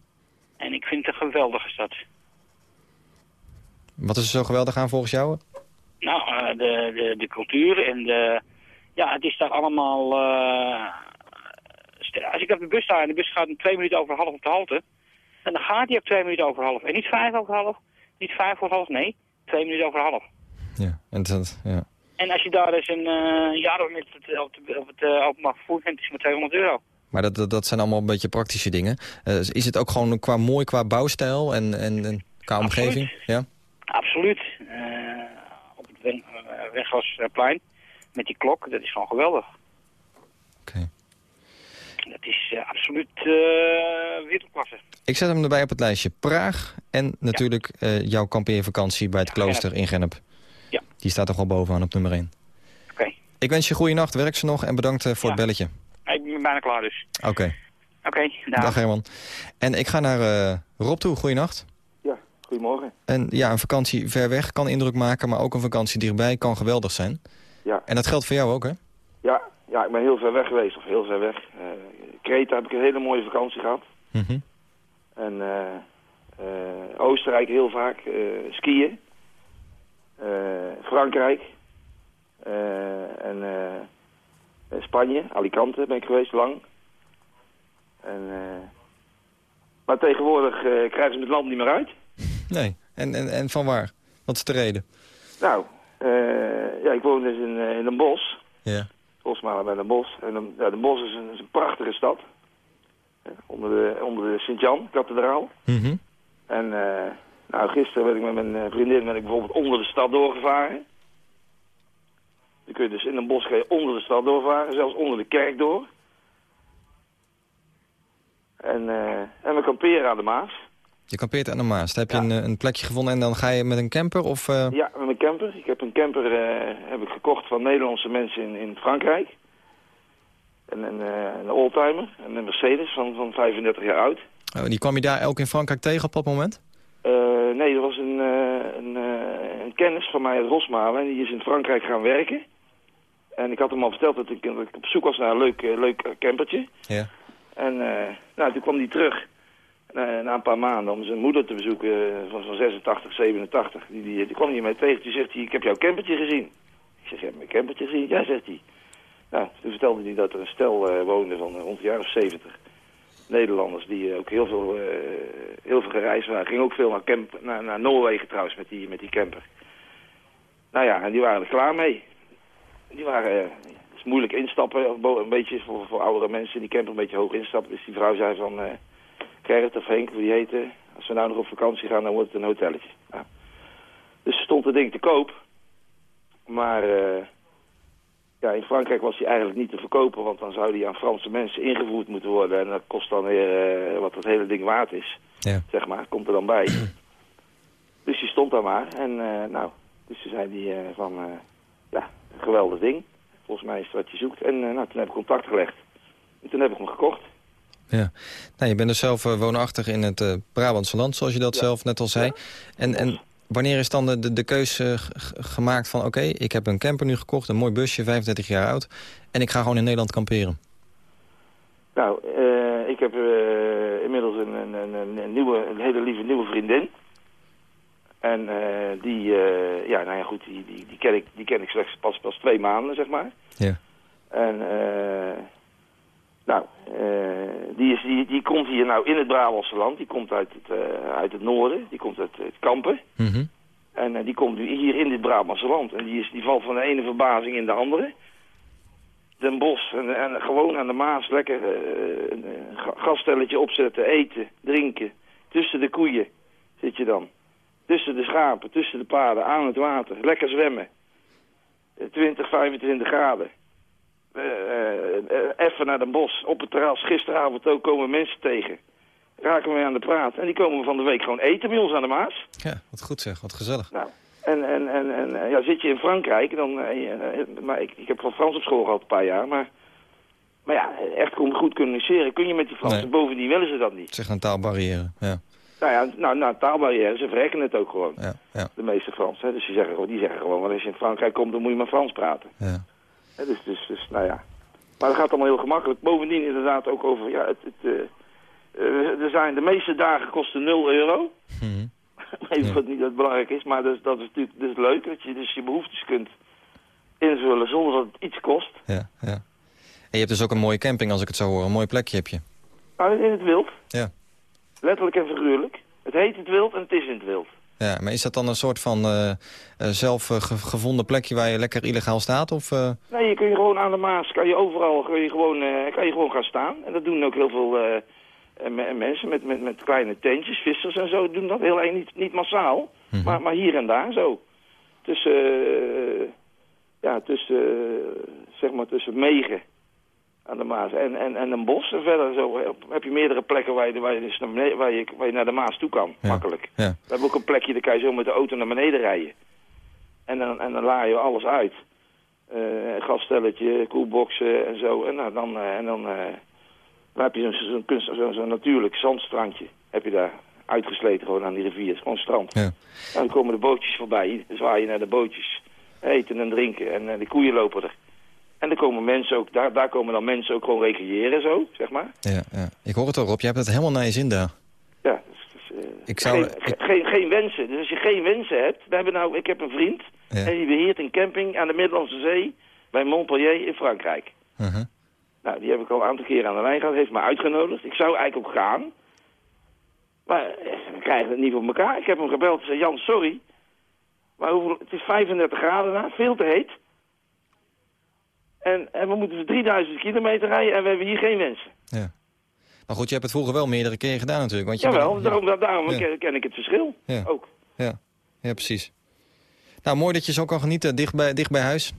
En ik vind het een geweldige stad. Wat is er zo geweldig aan volgens jou? Nou, eh, de, de, de cultuur en de... Ja, het is daar allemaal... eh, als ik op de bus sta en de bus gaat om twee minuten over half op de halte... En dan gaat hij ook twee minuten over half. En niet vijf over half, niet vijf voor half, nee. Twee minuten over half. Ja. En dat, ja. En als je daar eens een eh, jaar met het, op, het- op het eh, openbaar vervoer is het maar 200 euro. Maar dat, dat, dat zijn allemaal een beetje praktische dingen. Eh, is het ook gewoon qua mooi qua bouwstijl en, en, en qua Absoluut. omgeving? Ja? Absoluut. Op het Weggasplein met die klok, dat is gewoon geweldig. Oké. Dat is eh, absoluut eh wereldklasse. Ik zet hem erbij op het lijstje. Praag en natuurlijk eh, jouw kampeervakantie bij het Ja, klooster in Gennep. Ja. Die staat toch wel bovenaan op nummer 1. Oké. Ik wens je goede nacht, werk ze nog en bedankt voor Ja. het belletje. Ik ben bijna klaar dus. Oké, Oké, nou. dag Herman. En ik ga naar eh, Rob toe, goeienacht. Ja, goedemorgen. En ja, een vakantie ver weg kan indruk maken, maar ook een vakantie dichtbij kan geweldig zijn. Ja. En dat geldt voor jou ook, hè? Ja, ja, ik ben heel ver weg geweest, of heel ver weg. Eh Kreta heb ik een hele mooie vakantie gehad. Mhm. En eh, eh, Oostenrijk heel vaak, eh, skiën. Frankrijk. En Spanje, Alicante ben ik geweest lang. En, maar tegenwoordig krijgen ze het land niet meer uit. Nee. En, en, en van waar? Wat is de reden? Nou, ja, ik woon dus in, in een bos. Ja. Rosmalen bij Den Bosch. En ja, is een, is een prachtige stad. Onder de, onder de Sint-Jan-kathedraal. Mhm. En eh, nou, gisteren ben ik met mijn eh, vriendin ben ik bijvoorbeeld onder de stad doorgevaren. Dan kun je dus in een bos onder de stad doorvaren, zelfs onder de kerk door. En, eh, en we kamperen aan de Maas. Je kampeert aan de Maas. Daar heb je Ja. een, eh, een plekje gevonden en dan ga je met een camper of... eh, Ja, met mijn camper. Ik heb een camper eh, heb ik gekocht van Nederlandse mensen in, in Frankrijk. En een, eh, een oldtimer, en een Mercedes van, van 35 jaar oud. oh, die kwam je daar ook in Frankrijk tegen op dat moment? Nee, er was een, een, een kennis van mij uit Rosmalen en die is in Frankrijk gaan werken. En ik had hem al verteld dat ik, dat ik op zoek was naar een leuk, leuk campertje. Ja. En nou, toen kwam hij terug na een paar maanden om zijn moeder te bezoeken eh, van, van 86, 87. Die, die, die kwam hij mij tegen. Toen zegt hij, ik heb jouw campertje gezien. Ik zeg, je hebt mijn campertje gezien? Ja, zegt hij. Nou, toen vertelde hij dat er een stel eh, woonde van eh, rond de jaar of 70. Nederlanders die eh, ook heel veel, eh, heel veel gereisd waren. Ging ook veel naar, camp, naar, Noorwegen trouwens met die, met die camper. Nou ja, en die waren er klaar mee. Die waren, eh, het is moeilijk instappen, een beetje voor, voor oudere mensen die camper een beetje hoog instappen. Dus die vrouw zei van, eh Gerrit of Henk, die heette, als we nou nog op vakantie gaan, dan wordt het een hotelletje. Nou, dus stond het ding te koop. Maar eh, Ja, in Frankrijk was hij eigenlijk niet te verkopen, want dan zou hij aan Franse mensen ingevoerd moeten worden. En dat kost dan weer eh, wat het hele ding waard is, Ja. zeg maar, komt er dan bij. dus die stond daar maar. En eh, nou, dus toen zei eh, van, ja, een geweldig ding. Volgens mij is het wat je zoekt. En nou, toen heb ik contact gelegd. En toen heb ik hem gekocht. Ja. Nou, je bent dus zelf eh, woonachtig in het eh, Brabantse land, zoals je dat Ja. zelf net al zei. En, en wanneer is dan de, de, keus eh, gemaakt van... oké, ik heb een camper nu gekocht, een mooi busje, 35 jaar oud... en ik ga gewoon in Nederland kamperen? Nou, ik heb inmiddels een, een, een, nieuwe, een hele lieve nieuwe vriendin. En die, ja, nou ja, goed, die, die, die, ken ik, die ken ik slechts pas, pas twee maanden, zeg maar. Ja. En, eh, nou, eh, die, is, die, die komt hier nou in het Brabantse land. Die komt uit het, eh, uit het noorden, die komt uit het Kampen. Mhm. En eh, die komt nu hier in dit Brabantse land. En die, is, die valt van de ene verbazing in de andere. Den Bosch en, en gewoon aan de Maas lekker een ga- gasstelletje opzetten, eten, drinken. Tussen de koeien zit je dan. Tussen de schapen, tussen de paarden, aan het water. Lekker zwemmen. Eh, 20, 25 graden. Eh, eh, even naar Den Bosch, op het terras. Gisteravond ook komen mensen tegen. Raken we aan de praat. En die komen van de week gewoon eten bij ons aan de Maas. Ja, wat goed zeg, wat gezellig. Nou, en, en, en, en eh, ja, zit je in Frankrijk, dan, maar ik, ik heb van Frans op school gehad een paar jaar, maar, maar ja, echt goed goed communiceren kun je met die Fransen. Nee. Bovendien willen ze dat niet. Zeg een taalbarrière, ja. Nou ja, nou, nou taalbarrière, ze verrekken het ook gewoon, ja, ja, de meeste Fransen. Dus die zeggen, gewoon- die zeggen gewoon, als je in Frankrijk komt, dan moet je maar Frans praten. ja. Dus, dus, dus, nou ja. Maar dat gaat allemaal heel gemakkelijk. Bovendien inderdaad ook over, ja, het, het, eh, eh, er zijn, de meeste dagen kosten 0 euro. Mhm. Even Ja. wat niet dat belangrijk is, maar dat, is- dat is natuurlijk is leuk. Dat je dus je behoeftes kunt invullen zonder dat het iets kost. ja, ja. En je hebt dus ook een mooie camping, als ik het zo hoor. Een mooi plekje heb je. Nou, in het wild. Ja. Letterlijk en figuurlijk. Het heet het wild en het is in het wild. Ja, maar is dat dan een soort van eh, zelf eh, ge- gevonden plekje waar je lekker illegaal staat? Of, eh, Nee, je kun je gewoon aan de Maas, kan je overal kun je gewoon, eh, kan je gewoon gaan staan. En dat doen ook heel veel me- mensen met, met, met kleine tentjes, vissers en zo, doen dat heel erg niet, niet massaal. Mhm. Maar, maar hier en daar zo. Tussen, ja, tussen, zeg maar tussen Megen aan de Maas en, en, en een bos. En verder zo heb- je meerdere plekken waar je, waar je, dus naar, beneden- waar je, waar je naar de Maas toe kan, Ja. makkelijk. ja. We hebben ook een plekje, daar kan je zo met de auto naar beneden rijden. En dan, en dan laai je alles uit. Eh gasstelletje, koelboxen en zo. En, nou, dan, eh, en dan, dan heb je zo'n zo'n kunst- zo'n zo'n natuurlijk zandstrandje. Heb je daar uitgesleten gewoon aan die rivier. Het is gewoon strand. Ja. En dan komen de bootjes voorbij. Dan zwaai je naar de bootjes. Eten en drinken. En de koeien lopen er. En dan komen mensen ook, daar, daar komen dan mensen ook gewoon recreëren zo, zeg maar. Ja, ja. Ik hoor het al, Rob. Je hebt het helemaal naar je zin daar. Ja, dus, dus, eh, Ik zou- geen, ik- geen, geen wensen. Dus als je geen wensen hebt... We hebben nou, ik heb een vriend Ja. en die beheert een camping aan de Middellandse Zee... bij Montpellier in Frankrijk. Mhm. Nou, die heb ik al een aantal keren aan de lijn gehad. Heeft me uitgenodigd. Ik zou eigenlijk ook gaan. Maar eh, we krijgen het niet voor elkaar. Ik heb hem gebeld en zei... Jan, sorry. Maar hoeveel, het is 35 graden daar. Veel te heet. En, en we moeten 3000 kilometer rijden en we hebben hier geen wensen. Ja. Maar goed, je hebt het vroeger wel meerdere keren gedaan natuurlijk. Want je Jawel, ja. daarom, daarom Ja. ken, ken ik het verschil Ja. ook. Ja. ja, precies. Nou, mooi dat je zo kan genieten, dicht bij, dicht bij huis.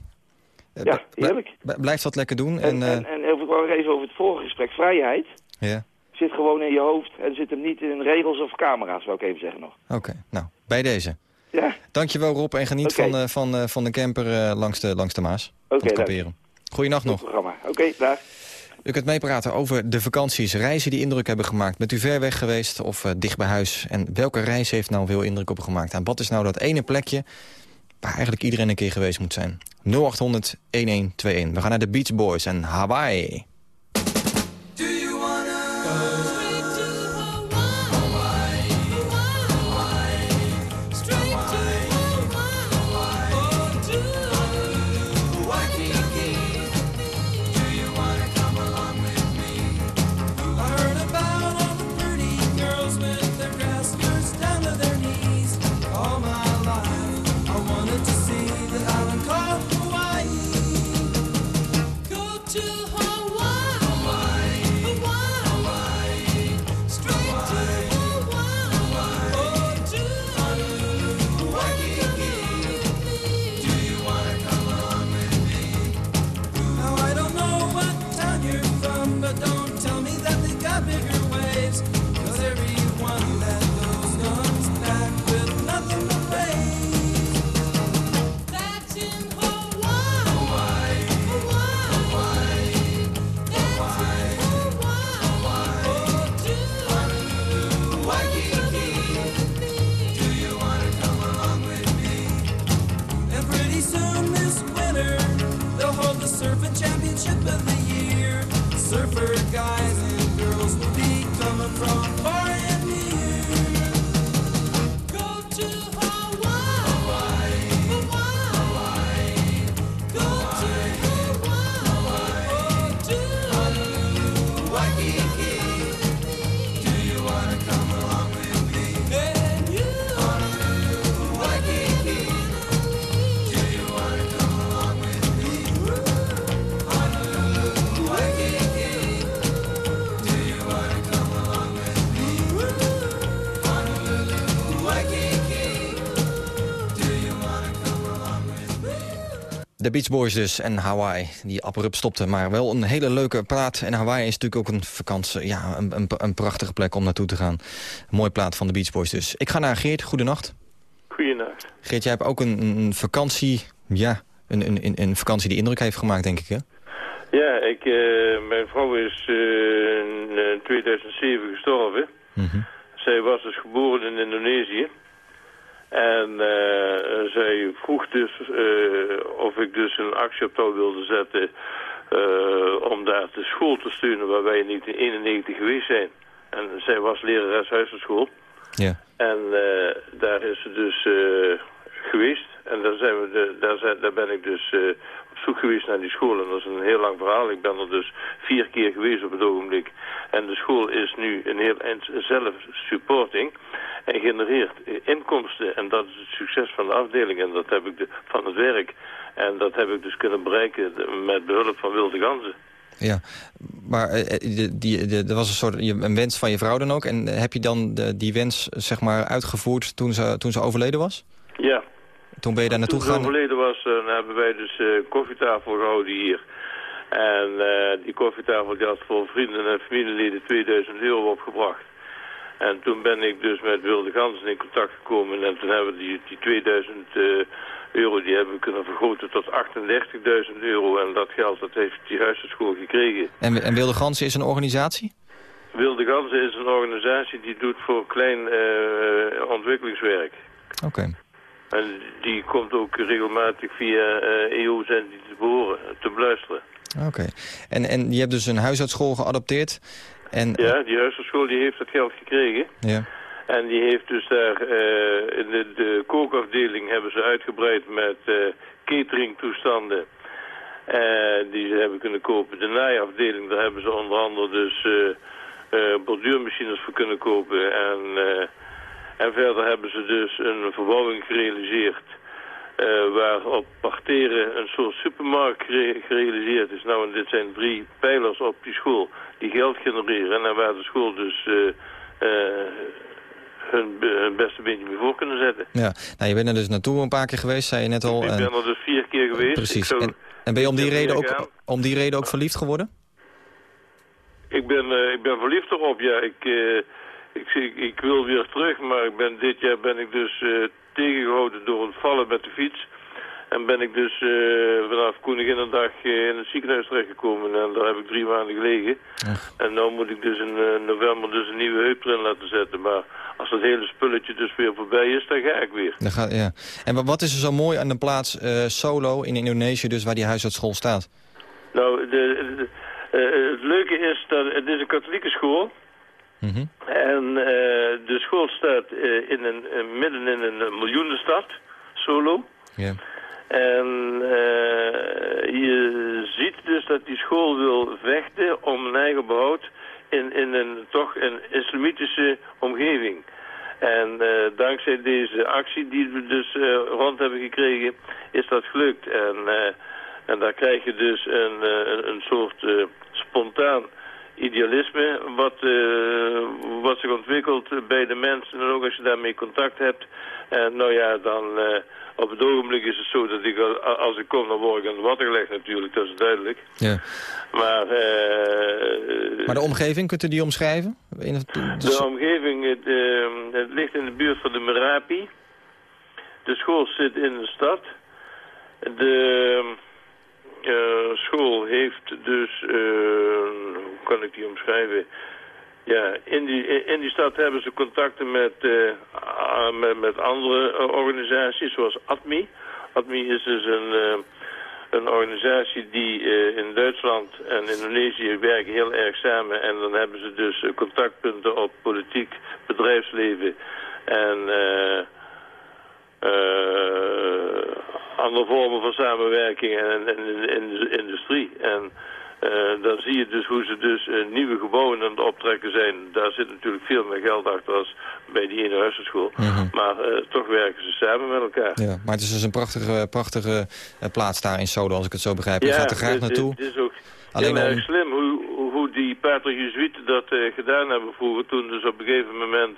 Eh, Ja, heerlijk. bl- Blijf dat lekker doen. En, En, eh, en, en wou nog even over het vorige gesprek. Vrijheid ja, zit gewoon in je hoofd en zit hem niet in regels of camera's, zou ik even zeggen nog. oké. Nou, bij deze. Ja, Dankjewel Rob en geniet van, eh, van, eh, van de camper eh, langs, de, langs de Maas. Oké, kamperen. Goeienacht nog. programma. Oké, dag. U kunt meepraten over de vakanties, reizen die indruk hebben gemaakt. Bent u ver weg geweest of eh, dicht bij huis? En welke reis heeft nou veel indruk op gemaakt? En wat is nou dat ene plekje waar eigenlijk iedereen een keer geweest moet zijn? 0800 1121. We gaan naar de Beach Boys en Hawaii. De Beach Boys dus en Hawaii, die abrupt stopte. Maar wel een hele leuke plaat. En Hawaii is natuurlijk ook een vakantie, ja, een, een, een prachtige plek om naartoe te gaan. Een mooie plaat van de Beach Boys dus. Ik ga naar Geert, goedenacht. Goedenacht. Geert, jij hebt ook een, een vakantie, ja, een, een, een vakantie die indruk heeft gemaakt, denk ik, hè? Ja, ik, eh, mijn vrouw is eh, in eh, 2007 gestorven. Zij was dus geboren in Indonesië. En eh, zij vroeg dus eh, of ik dus een actie op touw wilde zetten eh, om daar de school te steunen waar wij in 1991 geweest zijn. En zij was lerares huisartschool. Ja. En eh, daar is ze dus eh, geweest. En daar, zijn we de, daar, zijn, daar ben ik dus zoek geweest naar die school. En dat is een heel lang verhaal. Ik ben er dus vier keer geweest op het ogenblik. En de school is nu een heel eind zelf-supporting. En genereert inkomsten. En dat is het succes van de afdeling. En dat heb ik de, van het werk. En dat heb ik dus kunnen bereiken met behulp van wilde ganzen. Ja, maar eh, eh, er was een soort een wens van je vrouw dan ook. En heb je dan de, die wens zeg maar uitgevoerd toen ze, toen ze overleden was? Ja. Toen ben je daar naartoe Toen gegaan? overleden was, eh, dan hebben wij dus eh, koffietafel gehouden hier. En eh, die koffietafel die had voor vrienden en familieleden 2000 euro opgebracht. En toen ben ik dus met Wilde Gansen in contact gekomen. En toen hebben we die, die 2000 eh, euro die hebben we kunnen vergroten tot 38.000 euro. En dat geld dat heeft die huisartschool gekregen. En, en Wilde Gansen is een organisatie? Wilde Ganzen is een organisatie die doet voor klein ontwikkelingswerk. Oké. En die komt ook regelmatig via eh EO zijn die te behoren, te beluisteren. Oké. En, en je hebt dus een huisartsschool geadopteerd. En, Ja, die huisartschool die heeft dat geld gekregen. ja. En die heeft dus daar eh, in de, de kookafdeling hebben ze uitgebreid met eh cateringtoestanden. Eh, die ze hebben kunnen kopen. De naaiafdeling, daar hebben ze onder andere dus eh eh, borduurmachines voor kunnen kopen. En, eh, en verder hebben ze dus een verbouwing gerealiseerd. eh, waar op parteren een soort supermarkt gere- gerealiseerd is. Nou, en dit zijn drie pijlers op die school die geld genereren. En waar de school dus eh, eh, hun, be- hun beste beentje mee voor kunnen zetten. ja. Nou, je bent er dus naartoe een paar keer geweest, zei je net al. Ik en- ben er dus vier keer geweest. Precies. zou- En, en ben je om die, reden ook, om die reden ook verliefd geworden? Ik ben, ik ben verliefd erop, ja. Ik, ik, ik, ik wil weer terug, maar ik ben, dit jaar ben ik dus eh, tegengehouden door een vallen met de fiets. En ben ik dus eh, vanaf Koninginnedag eh, in het ziekenhuis terechtgekomen. En daar heb ik drie maanden gelegen. En nu moet ik dus in november dus een nieuwe heup erin laten zetten. Maar als dat hele spulletje dus weer voorbij is, dan ga ik weer. Dan gaat, ja. En wa- wat is er zo mooi aan de plaats Solo in Indonesië, dus waar die huisartsschool staat? Nou, de, de- het leuke is dat het is een katholieke school. Mhm. En eh, de school staat eh, in een, eh, midden in een miljoenenstad, Solo. En je ziet dus dat die school wil vechten om een eigen behoud in, in een toch een islamitische omgeving. En dankzij deze actie die we dus rond hebben gekregen, is dat gelukt. En, en daar krijg je dus een, een, een soort spontaan idealisme wat, eh, wat zich ontwikkelt bij de mensen. En ook als je daarmee contact hebt. En nou ja, dan eh, op het ogenblik is het zo dat ik al- als ik kom dan word ik aan de water gelegd natuurlijk, dat is duidelijk. Ja. Maar eh, Maar de omgeving, kunt u die omschrijven? In het, de omgeving, het, eh, het ligt in de buurt van de Merapi. De school zit in de stad. De eh, school heeft dus, eh, hoe kan ik die omschrijven? Ja, in die, in die stad hebben ze contacten met, eh, met, met andere organisaties, zoals ATMI. ATMI is dus een, een organisatie die in Duitsland en Indonesië werken heel erg samen. En dan hebben ze dus contactpunten op politiek, bedrijfsleven en andere vormen van samenwerking en, en, in de industrie. En eh, dan zie je dus hoe ze dus eh, nieuwe gebouwen aan het optrekken zijn. Daar zit natuurlijk veel meer geld achter als bij die ene huisartschool. Maar eh, toch werken ze samen met elkaar. Ja, maar het is dus een prachtige, prachtige plaats daar in Solo, als ik het zo begrijp. Je gaat er graag het- naartoe. Het is ook Alleen heel om- erg slim hoe, hoe- die pater Jezuïeten dat gedaan hebben vroeger. Toen dus op een gegeven moment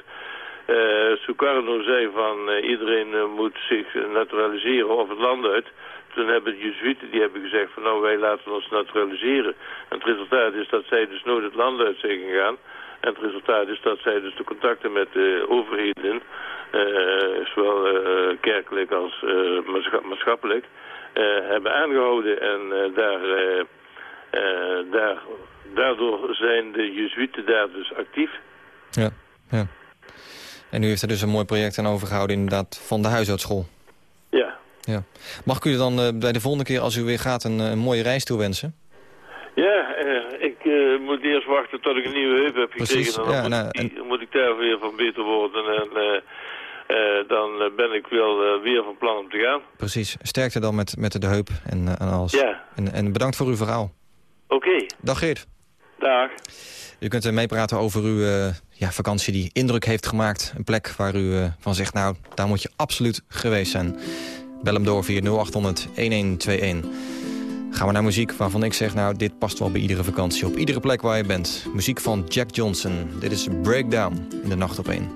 eh Sukarno zei van eh, iedereen eh, moet zich naturaliseren of het land uit. toen hebben de Jezuïeten die hebben gezegd van nou wij laten ons naturaliseren. En het resultaat is dat zij dus nooit het land uit zijn gegaan. En het resultaat is dat zij dus de contacten met de overheden, zowel kerkelijk als maatscha- maatschappelijk, hebben aangehouden. En daar, daar, daardoor zijn de Jezuïeten daar dus actief. Ja, ja. En u heeft er dus een mooi project aan overgehouden inderdaad van de huisartsschool. Ja. Ja. Mag ik u dan eh, bij de volgende keer als u weer gaat een, eh, een mooie reis toewensen? Ja, eh, ik moet eerst wachten tot ik een nieuwe heup heb gekregen. Precies, En dan ja, moet, nou, ik moet ik daar weer van beter worden. En dan ben ik wel weer van plan om te gaan. Precies. Sterkte dan met, met de heup en, en alles. Ja. En, en bedankt voor uw verhaal. Oké, Dag Geert. dag. U kunt meepraten over uw eh, ja, vakantie die indruk heeft gemaakt. Een plek waar u eh, van zegt, nou, daar moet je absoluut geweest zijn. Bel hem door via 0800 1121. Gaan we naar muziek waarvan ik zeg, nou, dit past wel bij iedere vakantie. Op iedere plek waar je bent. Muziek van Jack Johnson. Dit is Breakdown in de Nacht op 1.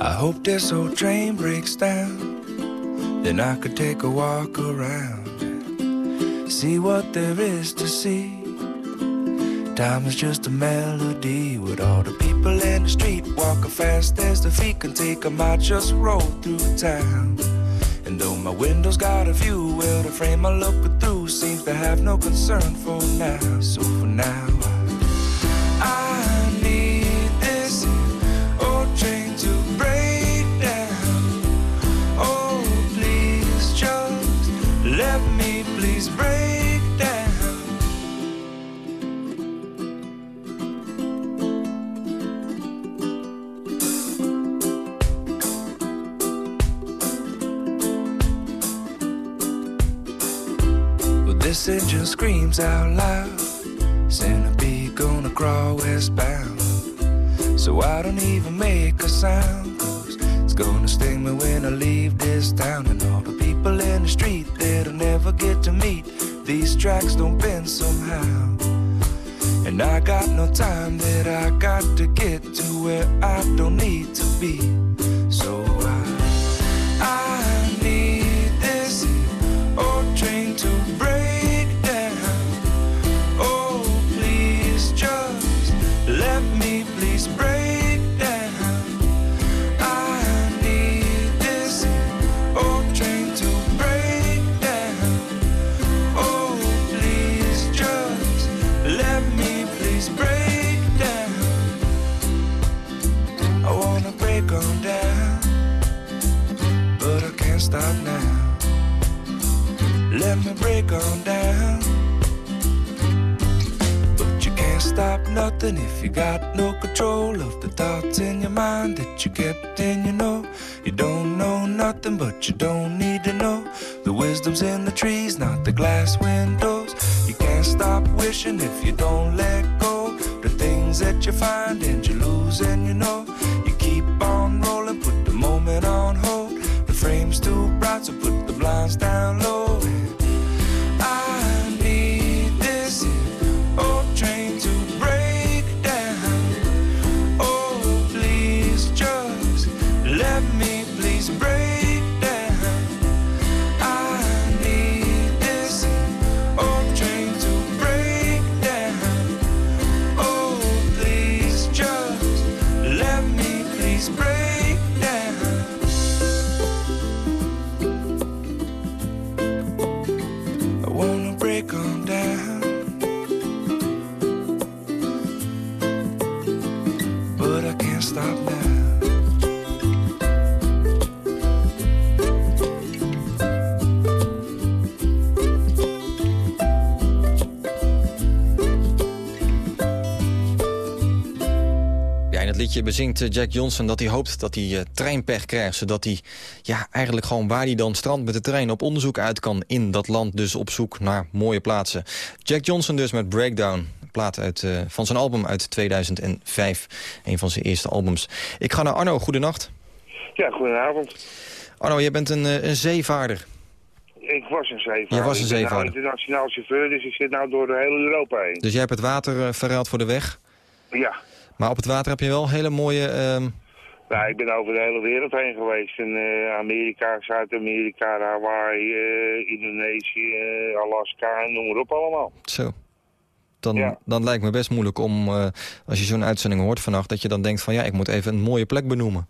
I hope this old train breaks down. Then I could take a walk around. See what there is to see. Time is just a melody with all the people in the street walking fast as the feet can take 'em. I just roll through town. And though my window's got a view, well, the frame I look through seems to have no concern for now. So for now, screams out loud. Centipede gonna crawl westbound. So I don't even make a sound. Cause it's gonna sting me when I leave this town. And all the people in the street that I never get to meet. These tracks don't bend somehow. And I got no time that I got to get to where I don't need to be. Let me break on down. But you can't stop nothing if you got no control of the thoughts in your mind that you kept in your know. You don't know nothing, but you don't need to know. The wisdom's in the trees, not the glass windows. You can't stop wishing if you don't let go. The things that you find and you lose, and you know. You keep on rolling, put the moment on hold. The frame's too bright, so put the blinds down low. Liedje bezingt eh, Jack Johnson dat hij hoopt dat hij treinpech krijgt. Zodat hij ja, eigenlijk gewoon waar hij dan strandt met de trein op onderzoek uit kan in dat land. Dus op zoek naar mooie plaatsen. Jack Johnson dus met Breakdown. Plaat uit, eh, van zijn album uit 2005. Een van zijn eerste albums. Ik ga naar Arno. Goedenacht. Ja, goedenavond. Arno, jij bent een, een zeevaarder. Ik was een zeevaarder. Je was een Ik ben nou zeevaarder. internationaal chauffeur, dus ik zit nou door de hele Europa heen. Dus jij hebt het water verruild voor de weg. Ja, Maar op het water heb je wel hele mooie ehm, Nou, ik ben over de hele wereld heen geweest. In eh, Amerika, Zuid-Amerika, Hawaii, eh, Indonesië, eh, Alaska en noem maar op allemaal. Zo. Dan, dan lijkt me best moeilijk om, als je zo'n uitzending hoort vannacht... dat je dan denkt van ja, ik moet even een mooie plek benoemen.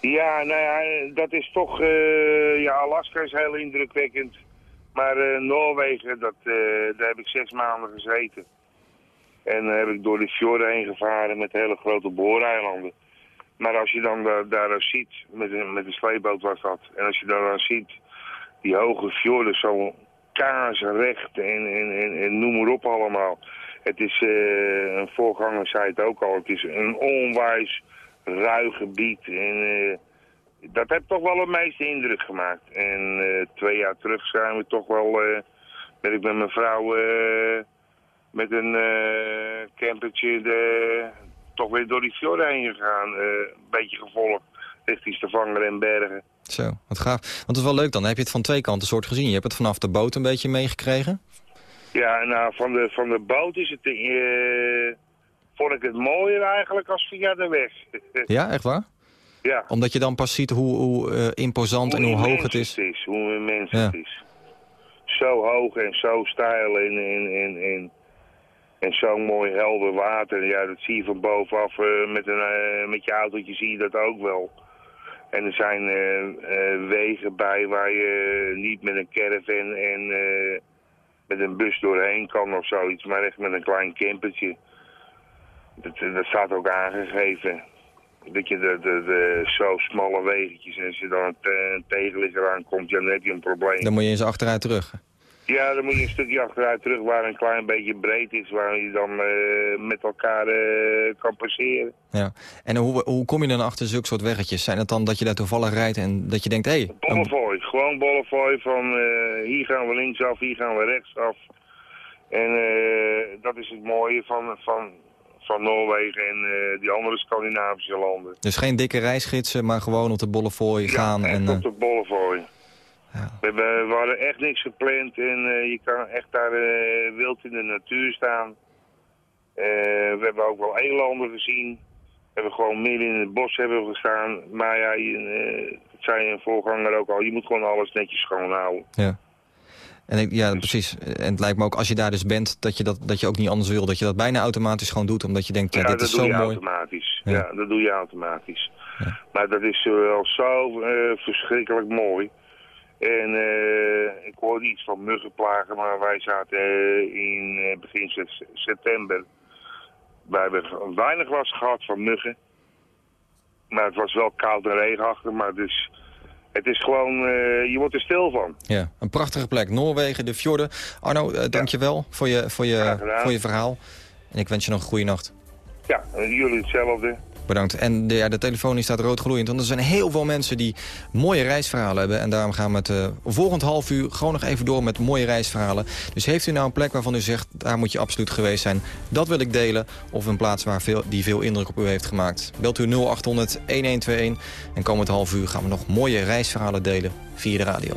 Ja, nou ja, dat is toch... ja, Alaska is heel indrukwekkend. Maar Noorwegen, dat, daar heb ik zes maanden gezeten. En dan heb ik door de fjorden heen gevaren met hele grote booreilanden. Maar als je dan da- daar ziet, met een, met een sleepboot was dat. En als je dan ziet, die hoge fjorden zo kaarsrecht en, en, en, noem maar op allemaal. Het is, eh, een voorganger zei het ook al, het is een onwijs ruig gebied. En eh, dat heeft toch wel het meeste indruk gemaakt. En eh, twee jaar terug zijn we toch wel, ben ik met mijn vrouw met een eh campertje de, toch weer door die fjorden heen gegaan. eh, een beetje gevolgd richting Stavanger en Bergen. Zo, wat gaaf. Want het is wel leuk dan, heb je het van twee kanten soort gezien. Je hebt het vanaf de boot een beetje meegekregen. Ja, nou, van de, van de boot is het, eh, vond ik het mooier eigenlijk als via de weg. Ja, echt waar? ja. Omdat je dan pas ziet hoe, hoe imposant en hoe hoog het is. Het is hoe immens Ja. het is. Zo hoog en zo en, en, en, en, en zo mooi helder water. Ja, dat zie je van bovenaf. eh, met, een, eh, met je autootje zie je dat ook wel. En er zijn eh, wegen bij waar je niet met een caravan en met een bus doorheen kan of zoiets. Maar echt met een klein campertje. Dat, staat ook aangegeven. Dat je de, de, de zo smalle wegentjes en als je dan een, te- een tegenligger aankomt, dan heb je een probleem. Dan moet je eens achteruit terug. Ja, dan moet je een stukje achteruit terug waar een klein beetje breed is, waar je dan eh, met elkaar eh, kan passeren. Ja. En hoe, hoe kom je dan achter zulke soort weggetjes? Zijn het dan dat je daar toevallig rijdt en dat je denkt... hé, hey, een- Bollefooi, gewoon bollefooi van eh, hier gaan we linksaf, hier gaan we rechtsaf. En eh, dat is het mooie van, van, van Noorwegen en die andere Scandinavische landen. dus geen dikke reisgidsen, maar gewoon op de bollefooi gaan. en, Op de We, hebben, we hadden echt niks gepland en eh, je kan echt daar eh, wild in de natuur staan. Eh, we hebben ook wel elanden gezien. We hebben gewoon midden in het bos hebben we gestaan. Maar ja, je, dat zei een voorganger ook al, je moet gewoon alles netjes schoon houden. ja. En ik, ja, precies. En het lijkt me ook als je daar dus bent, dat je dat, dat je ook niet anders wil. Dat je dat bijna automatisch gewoon doet, omdat je denkt, ja, Ja, dit dat is doe zo je mooi. automatisch. Ja. Ja. dat doe je automatisch. Maar dat is wel zo verschrikkelijk mooi. En eh, ik hoorde iets van muggenplagen, maar wij zaten eh, in eh, begin se- september. Wij hebben weinig last gehad van muggen. Maar het was wel koud en regenachtig, maar is, het is gewoon, je wordt er stil van. Ja, een prachtige plek. Noorwegen, de fjorden. Arno, eh, dank je wel voor je, voor, je, voor je verhaal. En ik wens je nog een goede nacht. Ja, en jullie hetzelfde. Bedankt. En de, ja, de telefoon die staat roodgloeiend. Want er zijn heel veel mensen die mooie reisverhalen hebben. En daarom gaan we het eh, volgend half uur gewoon nog even door met mooie reisverhalen. Dus heeft u nou een plek waarvan u zegt, daar moet je absoluut geweest zijn. Dat wil ik delen. Of een plaats waar veel, die veel indruk op u heeft gemaakt. Belt u 0800 1121. En komend half uur gaan we nog mooie reisverhalen delen via de radio.